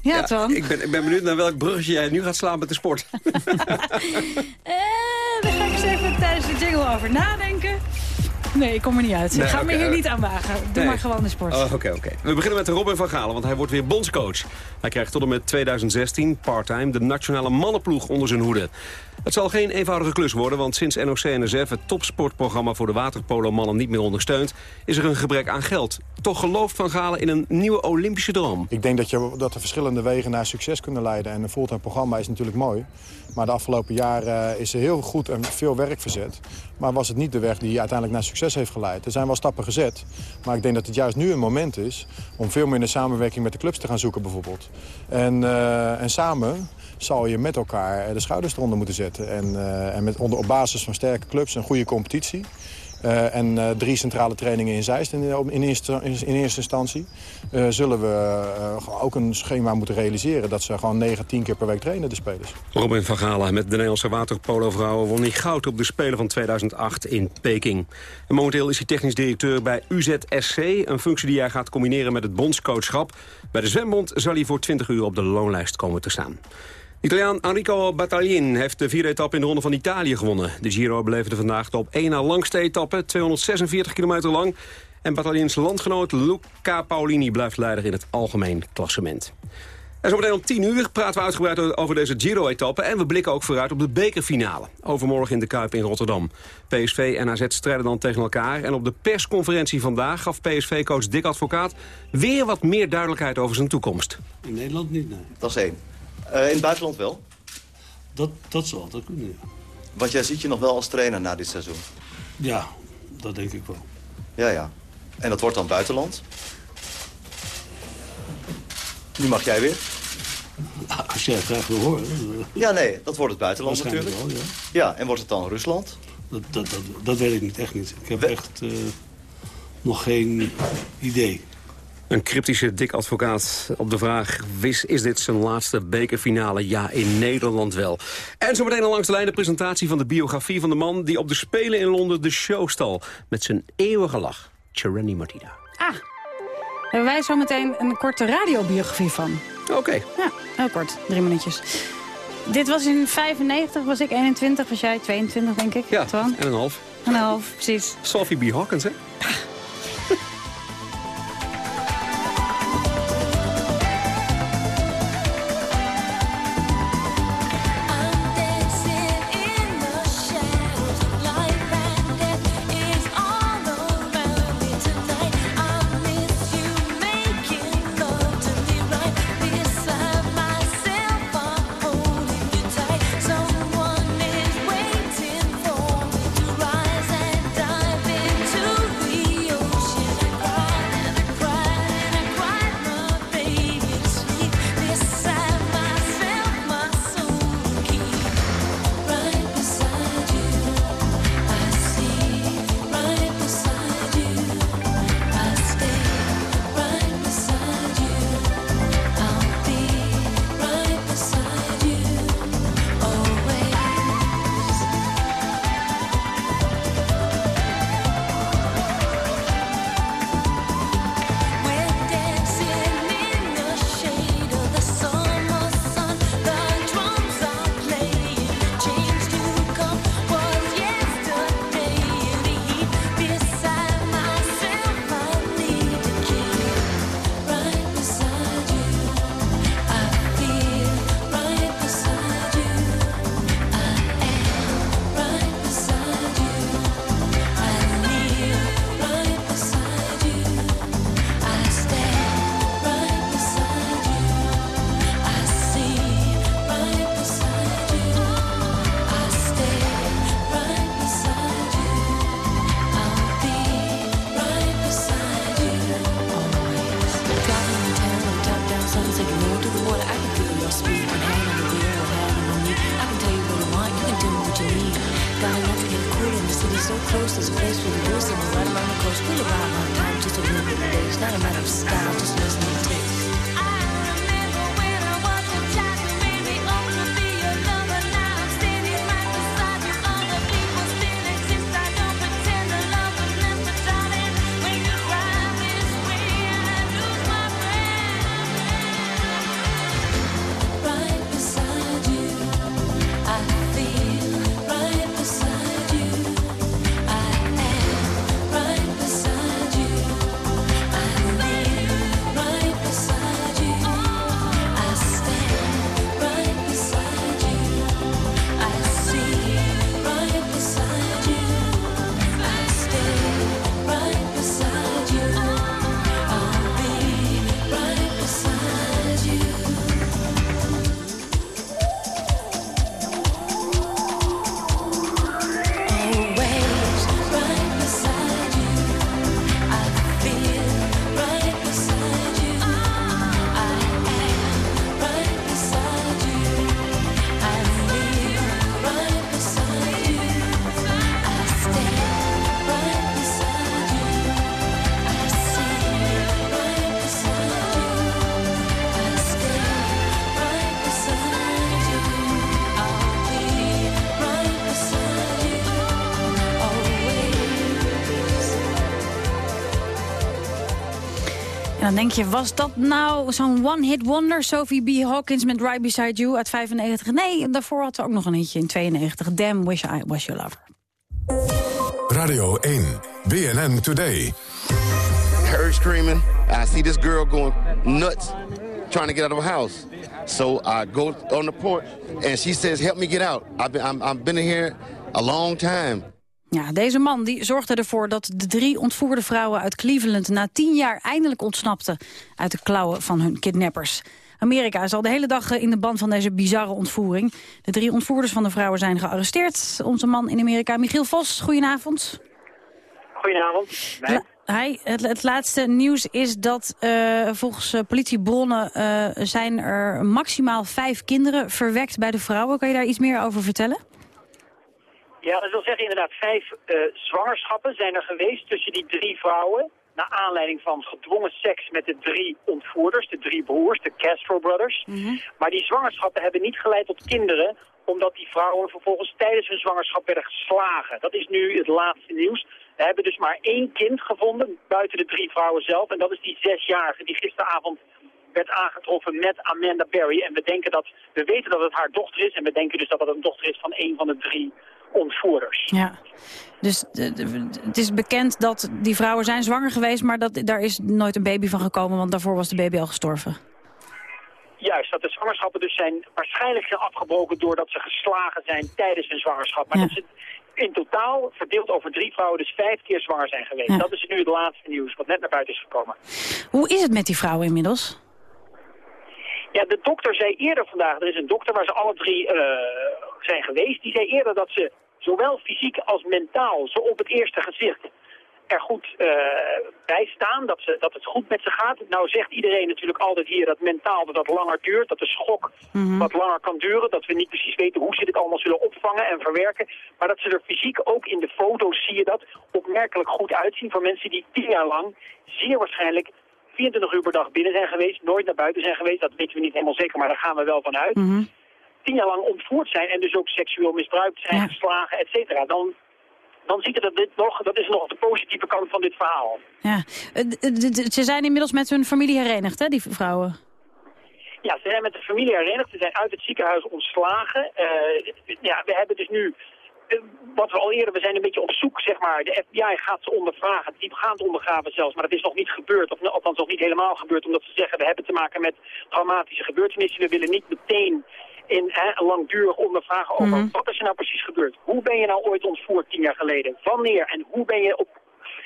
S14: Ja, Tom.
S16: Ik ben, ik ben benieuwd naar welk bruggetje jij nu gaat slaan met de sport.
S14: daar ga ik eens even tijdens de jingle over nadenken. Nee, ik kom er niet uit. Nee, ik ga okay, me hier niet aan wagen. Doe nee. maar gewoon de sport.
S16: Oh, Oké, oké. We beginnen met Robin van Galen, want hij wordt weer bondscoach. Hij krijgt tot en met 2016, part-time, de nationale mannenploeg onder zijn hoede. Het zal geen eenvoudige klus worden, want sinds NOC-NSF het topsportprogramma voor de waterpolomannen niet meer ondersteunt, is er een gebrek aan geld. Toch gelooft Van Galen in een nieuwe Olympische droom.
S17: Ik denk dat, je, dat er verschillende wegen naar succes kunnen leiden en een fulltime programma is natuurlijk mooi. Maar de afgelopen jaren is er heel goed en veel werk verzet. Maar was het niet de weg die uiteindelijk naar succes heeft geleid. Er zijn wel stappen gezet, maar ik denk dat het juist nu een moment is... om veel meer in de samenwerking met de clubs te gaan zoeken bijvoorbeeld. En, uh, en samen zal je met elkaar de schouders eronder moeten zetten. En, uh, en met, onder, op basis van sterke clubs een goede competitie... Uh, en drie centrale trainingen in Zeist in, in, eerste, in eerste instantie... Zullen we ook een schema moeten realiseren... dat ze gewoon 9, 10 keer per week trainen, de spelers.
S16: Robin van Galen met de Nederlandse waterpolo-vrouwen... won hij goud op de Spelen van 2008 in Peking. En momenteel is hij technisch directeur bij UZSC... een functie die hij gaat combineren met het bondscoachschap. Bij de zwembond zal hij voor 20 uur op de loonlijst komen te staan. Italiaan Enrico Battaglin heeft de vierde etappe in de Ronde van Italië gewonnen. De Giro beleefde vandaag de op één na langste etappe, 246 kilometer lang. En Battaglins landgenoot Luca Paulini blijft leider in het algemeen klassement.
S18: En zometeen om 10 uur praten we uitgebreid over deze Giro-etappe... en we blikken ook vooruit op de bekerfinale. Overmorgen in de Kuip in Rotterdam. PSV en AZ strijden dan tegen elkaar. En op de persconferentie vandaag gaf PSV-coach Dick Advocaat... weer wat meer duidelijkheid over zijn toekomst.
S19: In Nederland niet, nee.
S20: Dat is één. Uh, in het buitenland wel?
S19: Dat, dat zal altijd kunnen, ja.
S20: Want jij ziet je nog wel als trainer na dit seizoen?
S19: Ja, dat denk ik wel.
S20: Ja, ja. En dat wordt dan buitenland? Nu mag jij weer.
S19: Als jij het graag wil horen.
S20: Ja, nee, dat wordt het buitenland natuurlijk.
S19: Wel, ja.
S20: ja, en wordt het dan Rusland?
S19: Dat, dat, dat, dat weet ik niet, echt niet. Ik heb echt uh, nog geen idee.
S18: Een cryptische dik advocaat op de vraag... Wis, is dit zijn laatste bekerfinale? Ja, in Nederland wel. En zometeen langs de lijn de presentatie van de biografie van de man... die op de Spelen in Londen de show stal. Met zijn eeuwige lach. Cherani Martina.
S14: Ah, hebben wij zo meteen een korte radiobiografie van.
S18: Oké.
S14: Ja, heel kort. Drie minuutjes. Dit was in 95, was ik 21, was jij 22, denk ik.
S18: Ja, en een half.
S14: En een half, precies.
S18: Sophie B. Hawkins, hè? It's time, just a little bit of. Not a matter of style, just listening.
S14: Dan denk je, was dat nou zo'n one-hit wonder? Sophie B. Hawkins met Right Beside You uit 95? Nee, daarvoor had ze ook nog een hitje in 92. Damn Wish I Was Your Lover.
S2: Radio 1, BNN Today.
S21: Her screaming. I see this girl going nuts, trying to get out of her house.
S22: So I go on the porch, and she says, help me get out. I've been, I'm, I've been here a long time.
S14: Ja, deze man die zorgde ervoor dat de drie ontvoerde vrouwen uit Cleveland... na tien jaar eindelijk ontsnapten uit de klauwen van hun kidnappers. Amerika is al de hele dag in de band van deze bizarre ontvoering. De drie ontvoerders van de vrouwen zijn gearresteerd. Onze man in Amerika, Michiel Vos, goedenavond.
S23: Goedenavond.
S14: Hi, het, het, laatste nieuws is dat uh, volgens uh, politiebronnen uh, zijn er maximaal vijf kinderen verwekt bij de vrouwen. Kan je daar iets meer over vertellen?
S23: Ja, dat wil zeggen inderdaad vijf zwangerschappen zijn er geweest tussen die drie vrouwen. Naar aanleiding van gedwongen seks met de drie ontvoerders, de drie broers, de Castro Brothers. Mm -hmm. Maar die zwangerschappen hebben niet geleid tot kinderen, omdat die vrouwen vervolgens tijdens hun zwangerschap werden geslagen. Dat is nu het laatste nieuws. We hebben dus maar één kind gevonden, buiten de drie vrouwen zelf. En dat is die zesjarige die gisteravond werd aangetroffen met Amanda Berry. En we denken dat, we weten dat het haar dochter is. En we denken dus dat het een dochter is van één van de drie ontvoerders.
S14: Ja, dus het is bekend dat die vrouwen zijn zwanger geweest, maar dat, daar is nooit een baby van gekomen, want daarvoor was de baby al gestorven.
S23: Juist, dat de zwangerschappen dus zijn waarschijnlijk zijn afgebroken doordat ze geslagen zijn tijdens hun zwangerschap. Maar ja. dat ze in totaal, verdeeld over drie vrouwen, dus vijf keer zwanger zijn geweest. Ja. Dat is nu het laatste nieuws wat net naar buiten is gekomen.
S14: Hoe is het met die vrouwen inmiddels?
S23: Ja, de dokter zei eerder vandaag, er is een dokter waar ze alle drie uh, zijn geweest, die zei eerder dat ze zowel fysiek als mentaal, zo op het eerste gezicht, er goed uh, bij staan, dat, ze, dat het goed met ze gaat. Nou zegt iedereen natuurlijk altijd hier dat mentaal dat dat langer duurt, dat de schok mm -hmm. wat langer kan duren, dat we niet precies weten hoe ze dit allemaal zullen opvangen en verwerken, maar dat ze er fysiek ook in de foto's zie je dat opmerkelijk goed uitzien voor mensen die tien jaar lang zeer waarschijnlijk 24 uur per dag binnen zijn geweest, nooit naar buiten zijn geweest, dat weten we niet helemaal zeker, maar daar gaan we wel van uit. Mm -hmm. Tien jaar lang ontvoerd zijn en dus ook seksueel misbruikt zijn, ja. geslagen, et cetera. Dan dan ziet het dit nog, dat is nog de positieve kant van dit verhaal.
S14: Ja, ze zijn inmiddels met hun familie herenigd, hè, die vrouwen?
S23: Ja, ze zijn met de familie herenigd. Ze zijn uit het ziekenhuis ontslagen. Uh, ja, we hebben dus nu, wat we al eerder, we zijn een beetje op zoek, zeg maar. De FBI gaat ze ondervragen, diepgaand ondergraven zelfs. Maar dat is nog niet gebeurd, of althans nog niet helemaal gebeurd. Omdat ze zeggen, we hebben te maken met traumatische gebeurtenissen. We willen niet meteen in hè, langdurig ondervragen over mm. wat is er nou precies gebeurd. Hoe ben je nou ooit ontvoerd tien jaar geleden? Wanneer en hoe ben je op,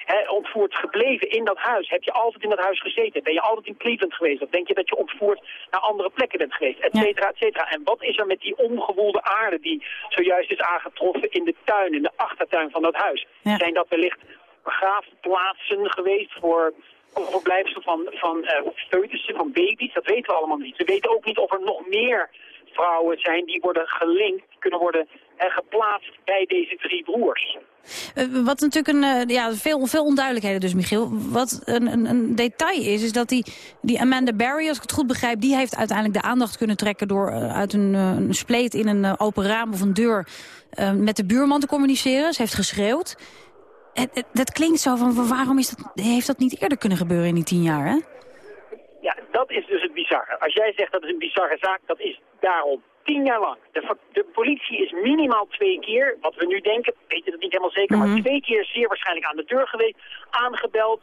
S23: hè, ontvoerd gebleven in dat huis? Heb je altijd in dat huis gezeten? Ben je altijd in Cleveland geweest? Of denk je dat je ontvoerd naar andere plekken bent geweest? Et cetera, et cetera. En wat is er met die ongewoelde aarde die zojuist is aangetroffen in de tuin, in de achtertuin van dat huis? Ja. Zijn dat wellicht begraafplaatsen geweest voor overblijfsel van, van uh, foetussen, van baby's? Dat weten we allemaal niet. We weten ook niet of er nog meer vrouwen zijn die worden gelinkt, kunnen worden eh, geplaatst bij deze drie broers.
S14: Uh, wat natuurlijk een, uh, ja, veel, veel onduidelijkheden dus, Michiel. Wat een, een, detail is, is dat die, die Amanda Barry, als ik het goed begrijp... die heeft uiteindelijk de aandacht kunnen trekken... door uit een, een, spleet in een open raam of een deur met de buurman te communiceren. Ze heeft geschreeuwd. Het, dat klinkt zo van, waarom is dat, heeft dat niet eerder kunnen gebeuren in die tien jaar, hè?
S23: Ja, dat is dus het bizarre. Als jij zegt dat is een bizarre zaak, dat is daarom tien jaar lang. De, de, politie is minimaal twee keer, wat we nu denken, weten het niet helemaal zeker, mm -hmm. maar twee keer zeer waarschijnlijk aan de deur geweest, aangebeld,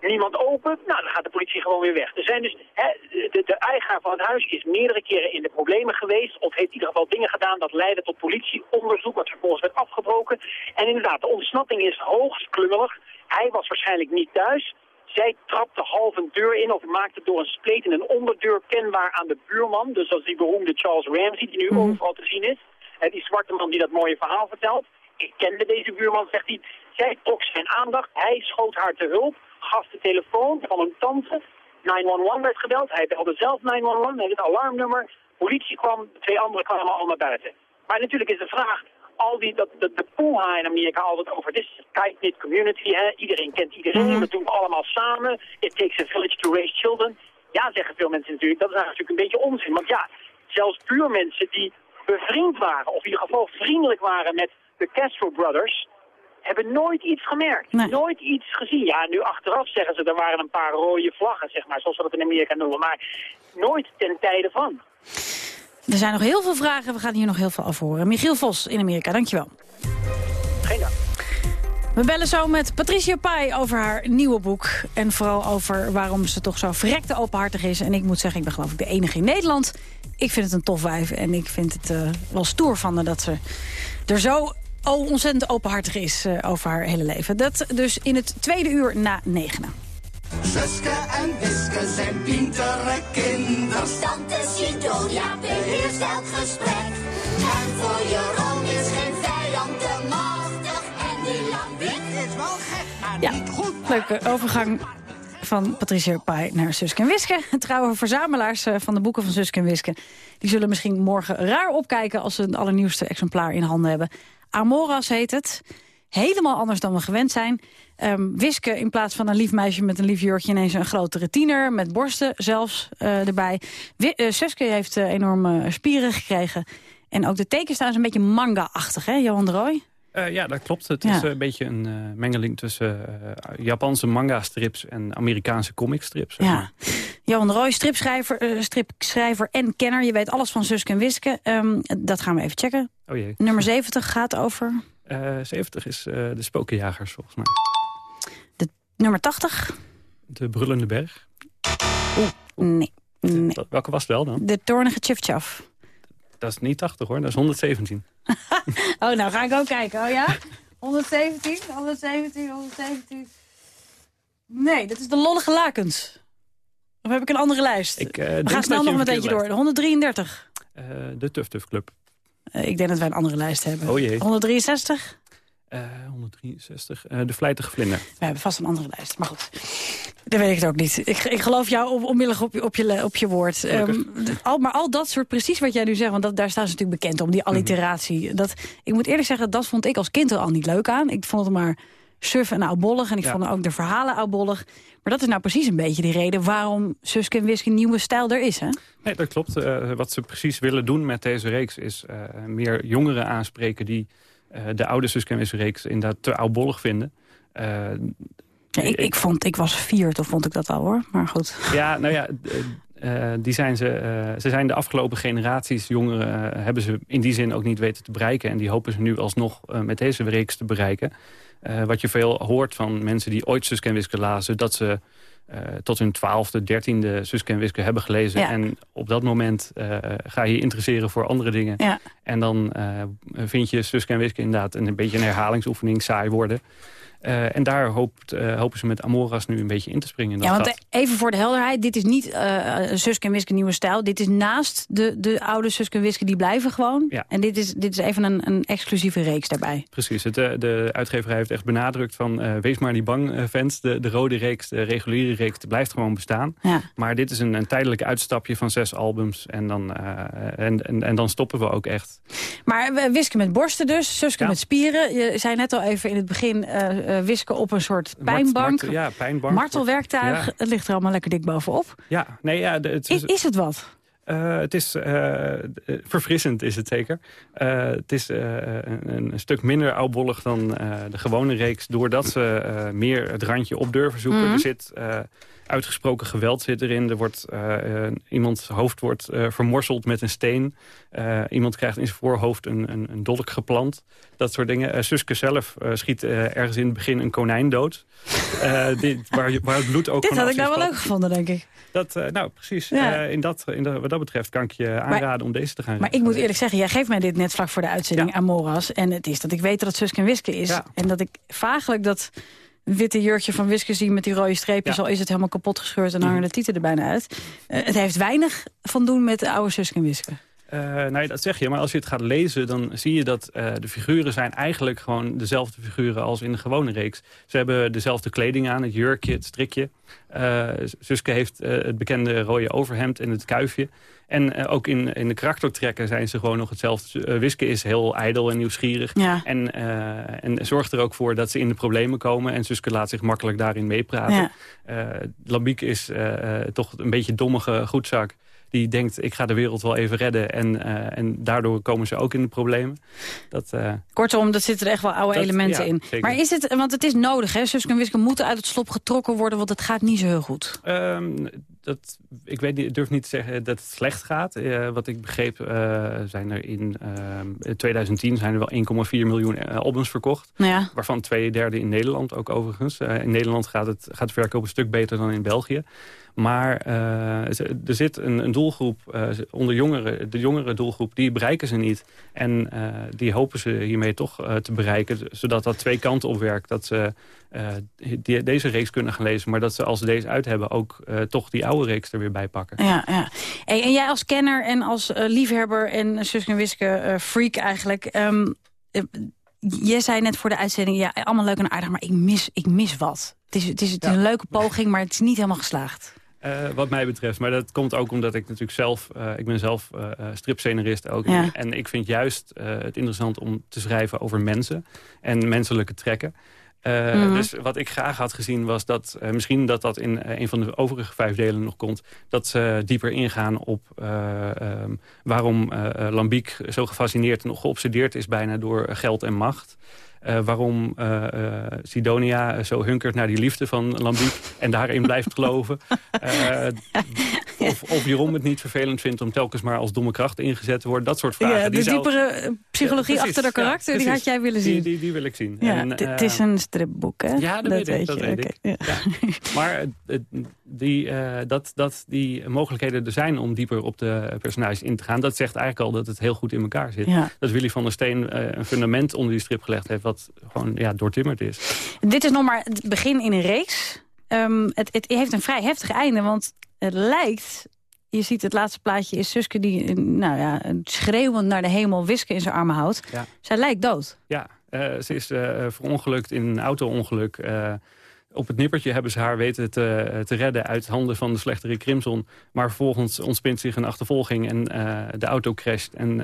S23: niemand open, nou dan gaat de politie gewoon weer weg. Er zijn dus, hè, de, de eigenaar van het huis is meerdere keren in de problemen geweest, of heeft in ieder geval dingen gedaan dat leidde tot politieonderzoek, wat vervolgens werd afgebroken. En inderdaad, de ontsnapping is hoogst klungelig. Hij was waarschijnlijk niet thuis. Zij trapte half een deur in of maakte door een spleet in een onderdeur kenbaar aan de buurman. Dus dat is die beroemde Charles Ramsey die nu mm. overal te zien is. En die zwarte man die dat mooie verhaal vertelt. Ik kende deze buurman, zegt hij. Zij trok zijn aandacht. Hij schoot haar te hulp. Gaf de telefoon van een tante. 911 werd gebeld. Hij belde zelf 911 met het alarmnummer. Politie kwam. Twee anderen kwamen al naar buiten. Maar natuurlijk is de vraag al die, dat, de, de poeha in Amerika altijd over, dit is een tight-knit community, hè? iedereen kent iedereen, mm -hmm. dat doen we allemaal samen, it takes a village to raise children. Ja, zeggen veel mensen natuurlijk, dat is natuurlijk een beetje onzin, want ja, zelfs puur mensen die bevriend waren, of in ieder geval vriendelijk waren met de Castro Brothers, hebben nooit iets gemerkt, nee. nooit iets gezien. Ja, nu achteraf zeggen ze, er waren een paar rode vlaggen, zeg maar, zoals we dat in Amerika noemen, maar nooit ten tijde van.
S14: Er zijn nog heel veel vragen. We gaan hier nog heel veel afhoren. Michiel Vos in Amerika, dankjewel.
S23: Geen dank.
S14: We bellen zo met Patricia Pai over haar nieuwe boek. En vooral over waarom ze toch zo verrekte openhartig is. En ik moet zeggen, ik ben geloof ik de enige in Nederland ik vind het een tof wijf. En ik vind het uh, wel stoer van haar dat ze er zo ontzettend openhartig is uh, over haar hele leven. Dat dus in het tweede uur na negenen.
S24: Suske en Wiske zijn pintere kinders. Tante Sidonia beheerst elk gesprek. En voor Jeroen is geen vijand te machtig. En die lang is wel gek, maar
S14: ja,
S24: niet goed.
S14: Leuke overgang van Patricia Pai naar Suske en Wiske. Trouwe verzamelaars van de boeken van Suske en Wiske... die zullen misschien morgen raar opkijken... als ze het allernieuwste exemplaar in handen hebben. Amoras heet het. Helemaal anders dan we gewend zijn. Um, Wiske in plaats van een lief meisje met een lief jurkje... ineens een grotere tiener, met borsten zelfs uh, erbij. W uh, Suske heeft uh, enorme spieren gekregen. En ook de tekens staan een beetje manga-achtig, hè, Johan de Roy?
S15: Uh, ja, dat klopt. Het
S14: Ja.
S15: is een beetje een uh, mengeling tussen uh, Japanse manga-strips en Amerikaanse comic-strips. zeg
S14: Ja. Johan de Roy, stripschrijver, eh, stripschrijver en kenner. Je weet alles van Suske en Wiske. Ehm, dat gaan we even checken.
S15: Oh jee.
S14: Nummer 70 gaat over
S15: Eh, 70 is eh, de Spokenjagers, volgens mij.
S14: Nummer 80.
S15: De Brullende Berg.
S14: Nee. nee.
S15: Dat- welke was het wel dan?
S14: De toornige Chifchaf.
S15: Dat is niet 80 hoor, dat is 117.
S14: Oh, nou ga ik ook kijken. Oh ja? 117, 117, 117. Nee, dat is de lollige lakens. Of heb ik een andere lijst?
S15: Ik, eh,
S14: We gaan snel nog
S15: een
S14: beetje door.
S15: verkeerde
S14: De 133.
S15: Eh, de Tuf Tuf Club.
S14: Eh, ik denk dat wij een andere lijst hebben.
S15: Oh jee.
S14: 163?
S15: Eh, 163. Eh, de Vlijtige Vlinder.
S14: We hebben vast een andere lijst, maar goed. Dat weet ik het ook niet. Ik, ik geloof jou on- onmiddellijk op je, op je, op je woord. Ehm, al, maar al dat soort, precies wat jij nu zegt... want dat, daar staan ze natuurlijk bekend om, die alliteratie. Dat, ik moet eerlijk zeggen, dat vond ik als kind er al niet leuk aan. Ik vond het maar suf en oudbollig. En ik
S15: Ja.
S14: vond ook de verhalen oudbollig. Maar dat is nou precies een beetje de reden... waarom Suske en Wiske een nieuwe stijl er is, hè?
S15: Nee, dat klopt. Eh, wat ze precies willen doen met deze reeks... is eh, meer jongeren aanspreken die eh, de oude Suske en Wiske reeks inderdaad te oudbollig vinden. Eh,
S14: Ja, ik, ik, vond, ik was vier, toen vond ik dat al, hoor. Maar goed.
S15: Ja, nou ja, eh, die zijn ze, eh, ze zijn de afgelopen generaties jongeren... eh, hebben ze in die zin ook niet weten te bereiken. En die hopen ze nu alsnog eh, met deze reeks te bereiken. Eh, wat je veel hoort van mensen die ooit Suske en Wiske lazen... dat ze eh, tot hun twaalfde, dertiende Suske en Wiske hebben gelezen.
S14: Ja.
S15: En op dat moment eh, ga je je interesseren voor andere dingen.
S14: Ja.
S15: En dan eh, vind je Suske en Wiske inderdaad een, een beetje een herhalingsoefening, saai worden... Eh, en daar hoopt, eh, hopen ze met Amoras nu een beetje in te springen. in dat
S14: Ja, want
S15: gat.
S14: even voor de helderheid, dit is niet een Suske en Wiske nieuwe stijl. Dit is naast de, de oude Suske en Wiske, die blijven gewoon.
S15: Ja.
S14: En dit is, dit is even een, een exclusieve reeks daarbij.
S15: Precies, het, de uitgeverij heeft echt benadrukt van... wees maar niet bang, fans. De, de rode reeks, de reguliere reeks, blijft gewoon bestaan.
S14: Ja.
S15: Maar dit is een, een tijdelijk uitstapje van zes albums. En dan, en, en, en dan stoppen we ook echt.
S14: Maar Wiske met borsten dus, Suske
S15: Ja.
S14: met spieren. Je zei net al even in het begin, eh eh, Wiske op een soort pijnbank.
S15: Mart- ja, pijnbank.
S14: Martelwerktuig,
S15: Ja.
S14: het ligt er allemaal lekker dik bovenop.
S15: Ja, nee, ja, het
S14: Is, is het wat?
S15: Eh, het is eh, verfrissend, is het zeker. Het is een, een stuk minder oudbollig dan de gewone reeks... doordat ze meer het randje op durven zoeken.
S25: Mhm.
S15: Er zit uitgesproken geweld zit erin. Er wordt, eh, iemands hoofd wordt eh, vermorseld met een steen. Iemand krijgt in zijn voorhoofd een, een, een dolk geplant. Dat soort dingen. Suske zelf schiet ergens in het begin een konijn dood. Dit, waar, waar het bloed ook
S14: Dit had ik nou wel leuk gevonden, denk ik.
S15: Dat, nou, precies.
S14: Ja.
S15: In dat, in dat, wat dat betreft kan ik je aanraden om deze te gaan
S14: Maar ik moet eerlijk zeggen, jij geeft mij dit net vlak voor de uitzending Amoras. En het is dat ik weet dat het Suske en Wiske is.
S15: Ja.
S14: En dat ik vagelijk dat witte jurkje van Wiske zie met die rode streepjes.
S15: Ja.
S14: Al is het helemaal kapot gescheurd en
S15: Mhm.
S14: hangen de tieten er bijna uit. Eh, het heeft weinig van doen met de oude Suske en Wiske.
S15: Eh, nee, dat zeg je. Maar als je het gaat lezen, dan zie je dat eh, de figuren zijn eigenlijk gewoon dezelfde figuren als in de gewone reeks. Ze hebben dezelfde kleding aan, het jurkje, het strikje. Eh, Suske heeft het bekende rode overhemd en het kuifje. En eh, ook in, in de karaktertrekken zijn ze gewoon nog hetzelfde. Eh, Wiske is heel ijdel en nieuwsgierig.
S14: Ja.
S15: En, eh, en zorgt er ook voor dat ze in de problemen komen. En Suske laat zich makkelijk daarin meepraten.
S14: Ja.
S15: Lambiek is toch een beetje dommige goedzak. Die denkt, ik ga de wereld wel even redden. En, eh, en daardoor komen ze ook in de problemen. Dat, eh,
S14: Kortom, dat zitten er echt wel oude
S15: Dat-
S14: elementen
S15: ja,
S14: in.
S15: zeker.
S14: Maar is het, want het is nodig, hè? Suske en Wiske moeten uit het slop getrokken worden, want het gaat niet zo heel goed.
S15: Ehm, dat, ik weet niet, ik durf niet te zeggen dat het slecht gaat. Eh, wat ik begreep zijn er in ehm, 2010 zijn er wel 1,4 miljoen albums verkocht.
S14: Nou ja.
S15: Waarvan twee derde in Nederland ook overigens. In Nederland gaat het, gaat het verkoop een stuk beter dan in België. Maar eh, er zit een, een doelgroep uh, onder jongeren, de jongere doelgroep, die bereiken ze niet. En uh, die hopen ze hiermee toch te bereiken, zodat dat twee kanten op werkt. Dat ze die, deze reeks kunnen gaan lezen, maar dat ze als ze deze uit hebben ook toch die oude reeks er weer bij pakken.
S14: Ja, ja. Hey, en jij als kenner en als liefhebber en Suske en Wiske freak eigenlijk... Um, je zei net voor de uitzending, ja, allemaal leuk en aardig, maar ik mis, ik mis wat. Het is, het is, het is een leuke poging, maar het is niet helemaal geslaagd.
S15: Uh, wat mij betreft. Maar dat komt ook omdat ik natuurlijk zelf... Uh, ik ben zelf uh, stripscenarist ook.
S14: Ja.
S15: En ik vind juist het interessant om te schrijven over mensen. En menselijke trekken. Uh,
S14: Mhm.
S15: Dus wat ik graag had gezien was dat... uh, misschien dat dat in uh, een van de overige vijf delen nog komt... dat ze dieper ingaan op um, waarom Lambiek zo gefascineerd en geobsedeerd is... bijna door geld en macht. Uh, waarom uh, uh, Sidonia zo hunkert naar die liefde van Lambiek... en daarin blijft geloven. of, of Jeroen het niet vervelend vindt om telkens maar als domme kracht ingezet te worden. Dat soort vragen.
S14: Ja, de
S15: die
S14: diepere
S15: zou...
S14: psychologie
S15: ja,
S14: achter de karakter,
S15: ja,
S14: die had jij willen zien.
S15: Die, die, die wil ik zien.
S14: Ja, het is een stripboek, hè?
S15: Ja, dat, weet ik. Dat, weet
S14: okay.
S15: ik. Ja. Maar die, dat, dat die mogelijkheden er zijn om dieper op de personages in te gaan... dat zegt eigenlijk al dat het heel goed in elkaar zit.
S14: Ja.
S15: Dat Willy van der Steen een fundament onder die strip gelegd heeft... wat gewoon ja, doortimmerd is.
S14: Dit is nog maar het begin in een reeks. Um, het, het heeft een vrij heftig einde, want het lijkt... Je ziet het laatste plaatje is Suske die nou ja, schreeuwend naar de hemel Wiske in zijn armen houdt.
S15: Ja.
S14: Zij lijkt dood.
S15: Ja, uh, ze is uh, verongelukt in een auto-ongeluk. Uh, op het nippertje hebben ze haar weten te, te redden uit handen van de slechtere Crimson. Maar vervolgens ontspint zich een achtervolging en de auto crasht. En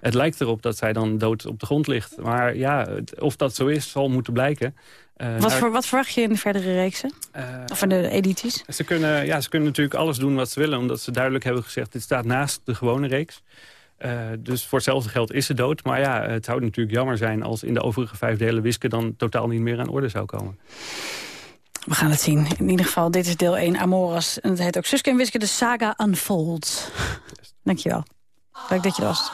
S15: het lijkt erop dat zij dan dood op de grond ligt. Maar ja, of dat zo is, zal moeten blijken.
S14: Uh, wat, voor, wat, verwacht je in de verdere reeksen?
S15: Uh,
S14: of in de edities?
S15: Ze kunnen, ja, ze kunnen natuurlijk alles doen wat ze willen. Omdat ze duidelijk hebben gezegd, dit staat naast de gewone reeks. Uh, dus voor hetzelfde geld is ze dood. Maar ja, het zou natuurlijk jammer zijn als in de overige vijf delen Wiske dan totaal niet meer aan orde zou komen.
S14: We gaan het zien. In ieder geval, dit is deel 1, Amoras. En het heet ook Suske en Wiske, de saga unfolds. Dankjewel. Leuk dat je er was.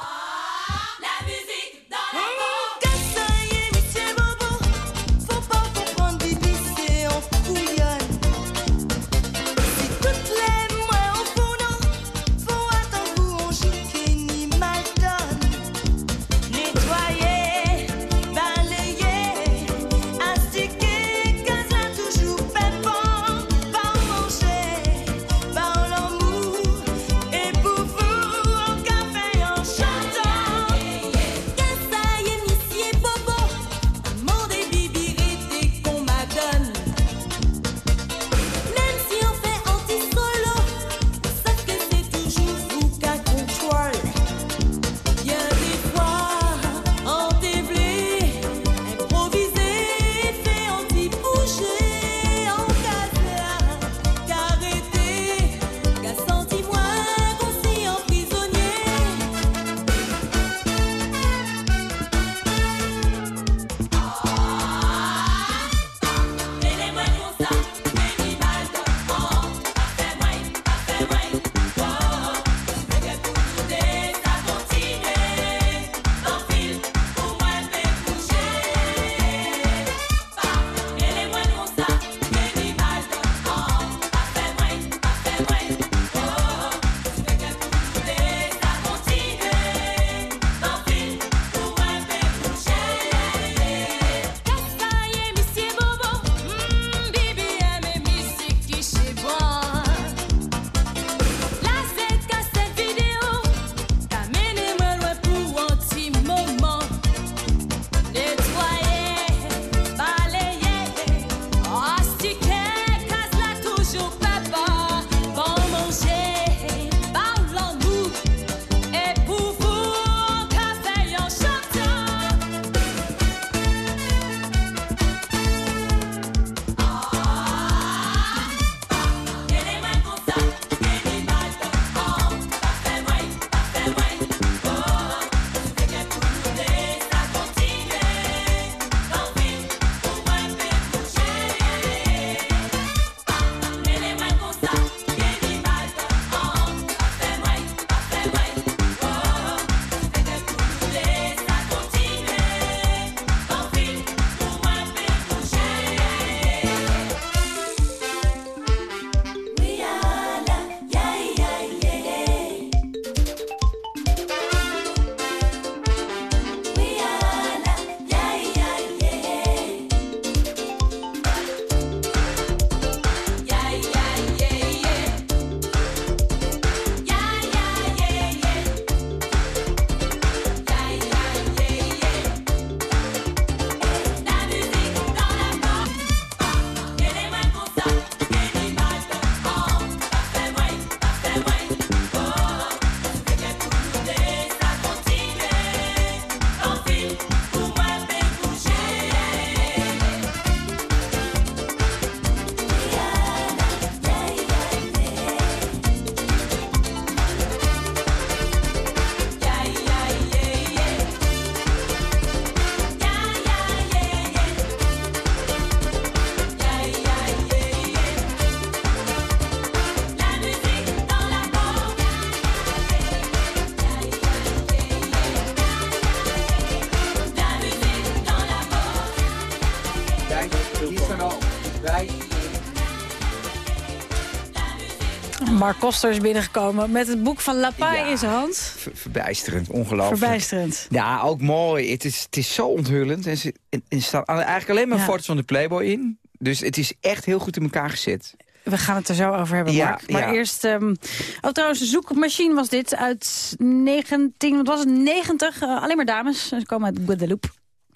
S14: Mark Koster is binnengekomen met het boek van Lapai in zijn hand.
S25: Ver- verbijsterend, ongelooflijk.
S14: Verbijsterend.
S25: Ja, ook mooi. Het is, het is zo onthullend. En ze- en- er staan eigenlijk alleen maar
S14: Ja.
S25: foto's van de Playboy in. Dus het is echt heel goed in elkaar gezet.
S14: We gaan het er zo over hebben,
S25: Ja.
S14: Maar
S25: ja.
S14: eerst... ehm oh, trouwens, de zoekmachine was dit uit 19... Wat was het? 90? Eh, alleen maar dames. Ze komen uit Guadeloupe.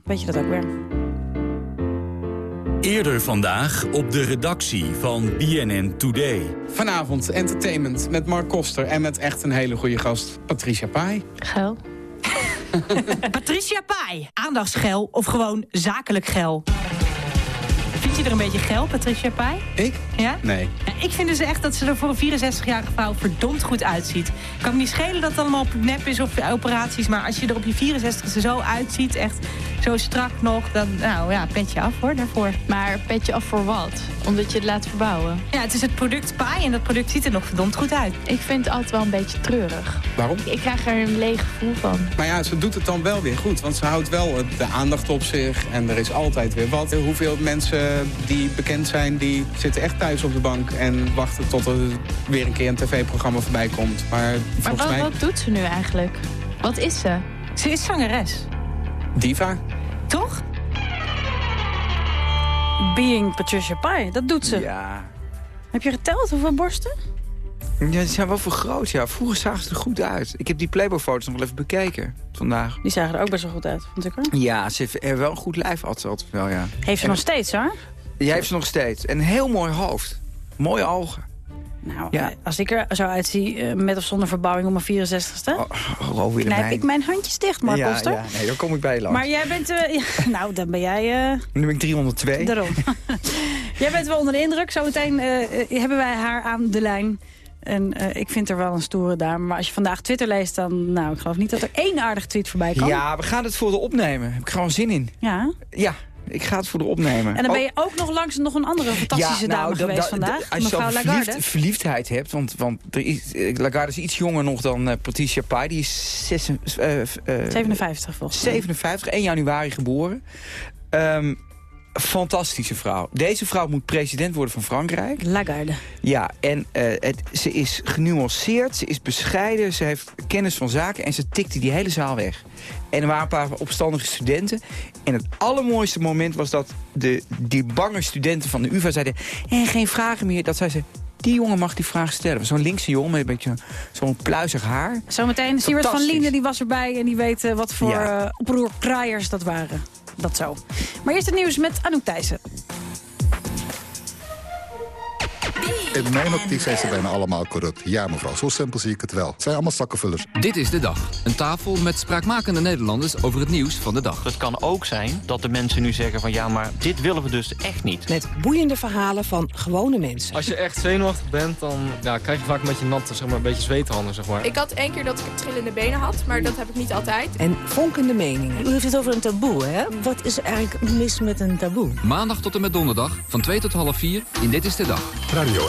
S14: Weet je dat ook weer?
S26: Eerder vandaag op de redactie van BNN Today.
S21: Vanavond entertainment met Mark Koster en met echt een hele goede gast, Patricia Pai.
S27: Geil.
S28: Patricia Pai, aandachtsgel of gewoon zakelijk gel? Vind je er een beetje gel, Patricia Pai?
S21: Ik?
S28: Ja?
S21: Nee.
S28: Ja, Ik vind dus echt dat ze er voor een 64-jarige vrouw verdomd goed uitziet. Kan me niet schelen dat het allemaal op nep is of operaties... maar als je er op je 64e zo uitziet, echt zo strak nog... dan, nou ja, petje af hoor, daarvoor.
S27: Maar petje af voor wat? Omdat je het laat verbouwen?
S28: Ja, het is het product Pai en dat product ziet er nog verdomd goed uit.
S27: Ik vind het altijd wel een beetje treurig.
S21: Waarom?
S27: Ik krijg er een leeg gevoel van.
S21: Maar ja, ze doet het dan wel weer goed, want ze houdt wel de aandacht op zich en er is altijd weer wat. Hoeveel mensen die bekend zijn, die zitten echt thuis op de bank en wachten tot er weer een keer een tv-programma voorbij komt. Maar
S27: Maar
S21: volgens
S27: wat,
S21: mij,
S27: wat doet ze nu eigenlijk? Wat is ze?
S28: Ze is zangeres.
S21: Diva.
S28: Toch?
S14: Being Patricia Pai, dat doet ze.
S25: Ja.
S14: Heb je geteld hoeveel borsten?
S25: Ja, die zijn wel vergroot, ja. Vroeger zagen ze er goed uit. Ik heb die Playboy-foto's nog wel even bekeken vandaag.
S14: Die zagen er ook best wel goed uit, vond ik hoor.
S25: Ja, ze heeft er wel een goed lijf altijd wel, ja.
S14: Heeft ze
S25: En-
S14: nog steeds hoor.
S25: Jij heeft ze nog steeds. En een heel mooi hoofd. Mooie ogen.
S14: Nou,
S25: Ja.
S14: eh, als ik er zo uitzie, eh, met of zonder verbouwing om mijn 64ste...
S25: Oh,
S14: knijp
S25: Willemijn.
S14: ik mijn handjes dicht, Mark
S25: ja,
S14: Koster.
S25: ja, nee, dan kom ik bij langs.
S14: Maar jij bent... eh, ja, nou, dan ben jij... eh,
S25: Nu ben ik 302.
S14: Daarom. Jij bent wel onder de indruk. Zometeen eh, hebben wij haar aan de lijn. En ik vind er wel een stoere dame. Maar als je vandaag Twitter leest, dan... Nou, ik geloof niet dat er één aardig tweet voorbij kan.
S25: Ja, we gaan het voor de opnemen. Heb ik gewoon zin in.
S14: Ja.
S25: Ja, ik ga het voor de opnemen.
S14: En dan ben
S25: Oh,
S14: je ook nog langs nog een andere fantastische
S25: nou,
S14: dame geweest vandaag.
S25: Als je
S14: mevrouw Lagarde.
S25: verliefd- verliefdheid hebt, want, want er is, eh, Lagarde is iets jonger nog dan eh, Patricia Pai. Die is zes, eh, eh,
S14: 57 volgens mij.
S25: 57, 1 januari geboren. Ehm, fantastische vrouw. Deze vrouw moet president worden van Frankrijk.
S14: Lagarde.
S25: Ja, en eh, het, ze is genuanceerd, ze is bescheiden, ze heeft kennis van zaken... en ze tikte die hele zaal weg. En er waren een paar opstandige studenten. En het allermooiste moment was dat de, die bange studenten van de UvA zeiden... en geen vragen meer. Dat zei ze, die jongen mag die vraag stellen. Zo'n linkse jongen met een beetje zo'n pluizig haar.
S14: Zometeen Siewert van. Linden die was erbij en die weet eh, wat voor
S25: Ja.
S14: eh oproerkraaiers dat waren. Dat zo. Maar eerst het nieuws met Anouk Thijssen.
S29: In mijn optiek zijn ze bijna allemaal corrupt. Ja, mevrouw, zo simpel zie ik het wel. Het zijn allemaal zakkenvullers.
S30: Dit is de dag. Een tafel met spraakmakende Nederlanders over het nieuws van de dag.
S31: Het kan ook zijn dat de mensen nu zeggen van ja, maar dit willen we dus echt niet.
S32: Met boeiende verhalen van gewone mensen.
S33: Als je echt zenuwachtig bent, dan ja, krijg je vaak een beetje natte, zeg maar, een beetje zweethanden, zeg maar.
S34: Ik had één keer dat ik trillende benen had, maar dat heb ik niet altijd.
S32: En vonkende meningen. U heeft het over een taboe, hè? Wat is er eigenlijk mis met een taboe?
S30: Maandag tot en met donderdag van 2 tot half 4 in Dit is de Dag.
S2: Radio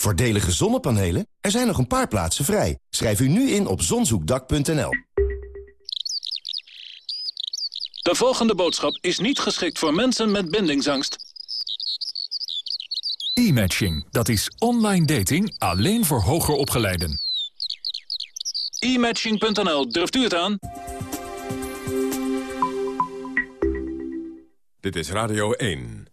S35: Voordelige zonnepanelen? Er zijn nog een paar plaatsen vrij. Schrijf u nu in op zonzoekdak.nl.
S36: De volgende boodschap is niet geschikt voor mensen met bindingsangst.
S2: E-matching, dat is online dating alleen voor hoger opgeleiden.
S36: E-matching.nl, durft u het aan?
S2: Dit is Radio 1.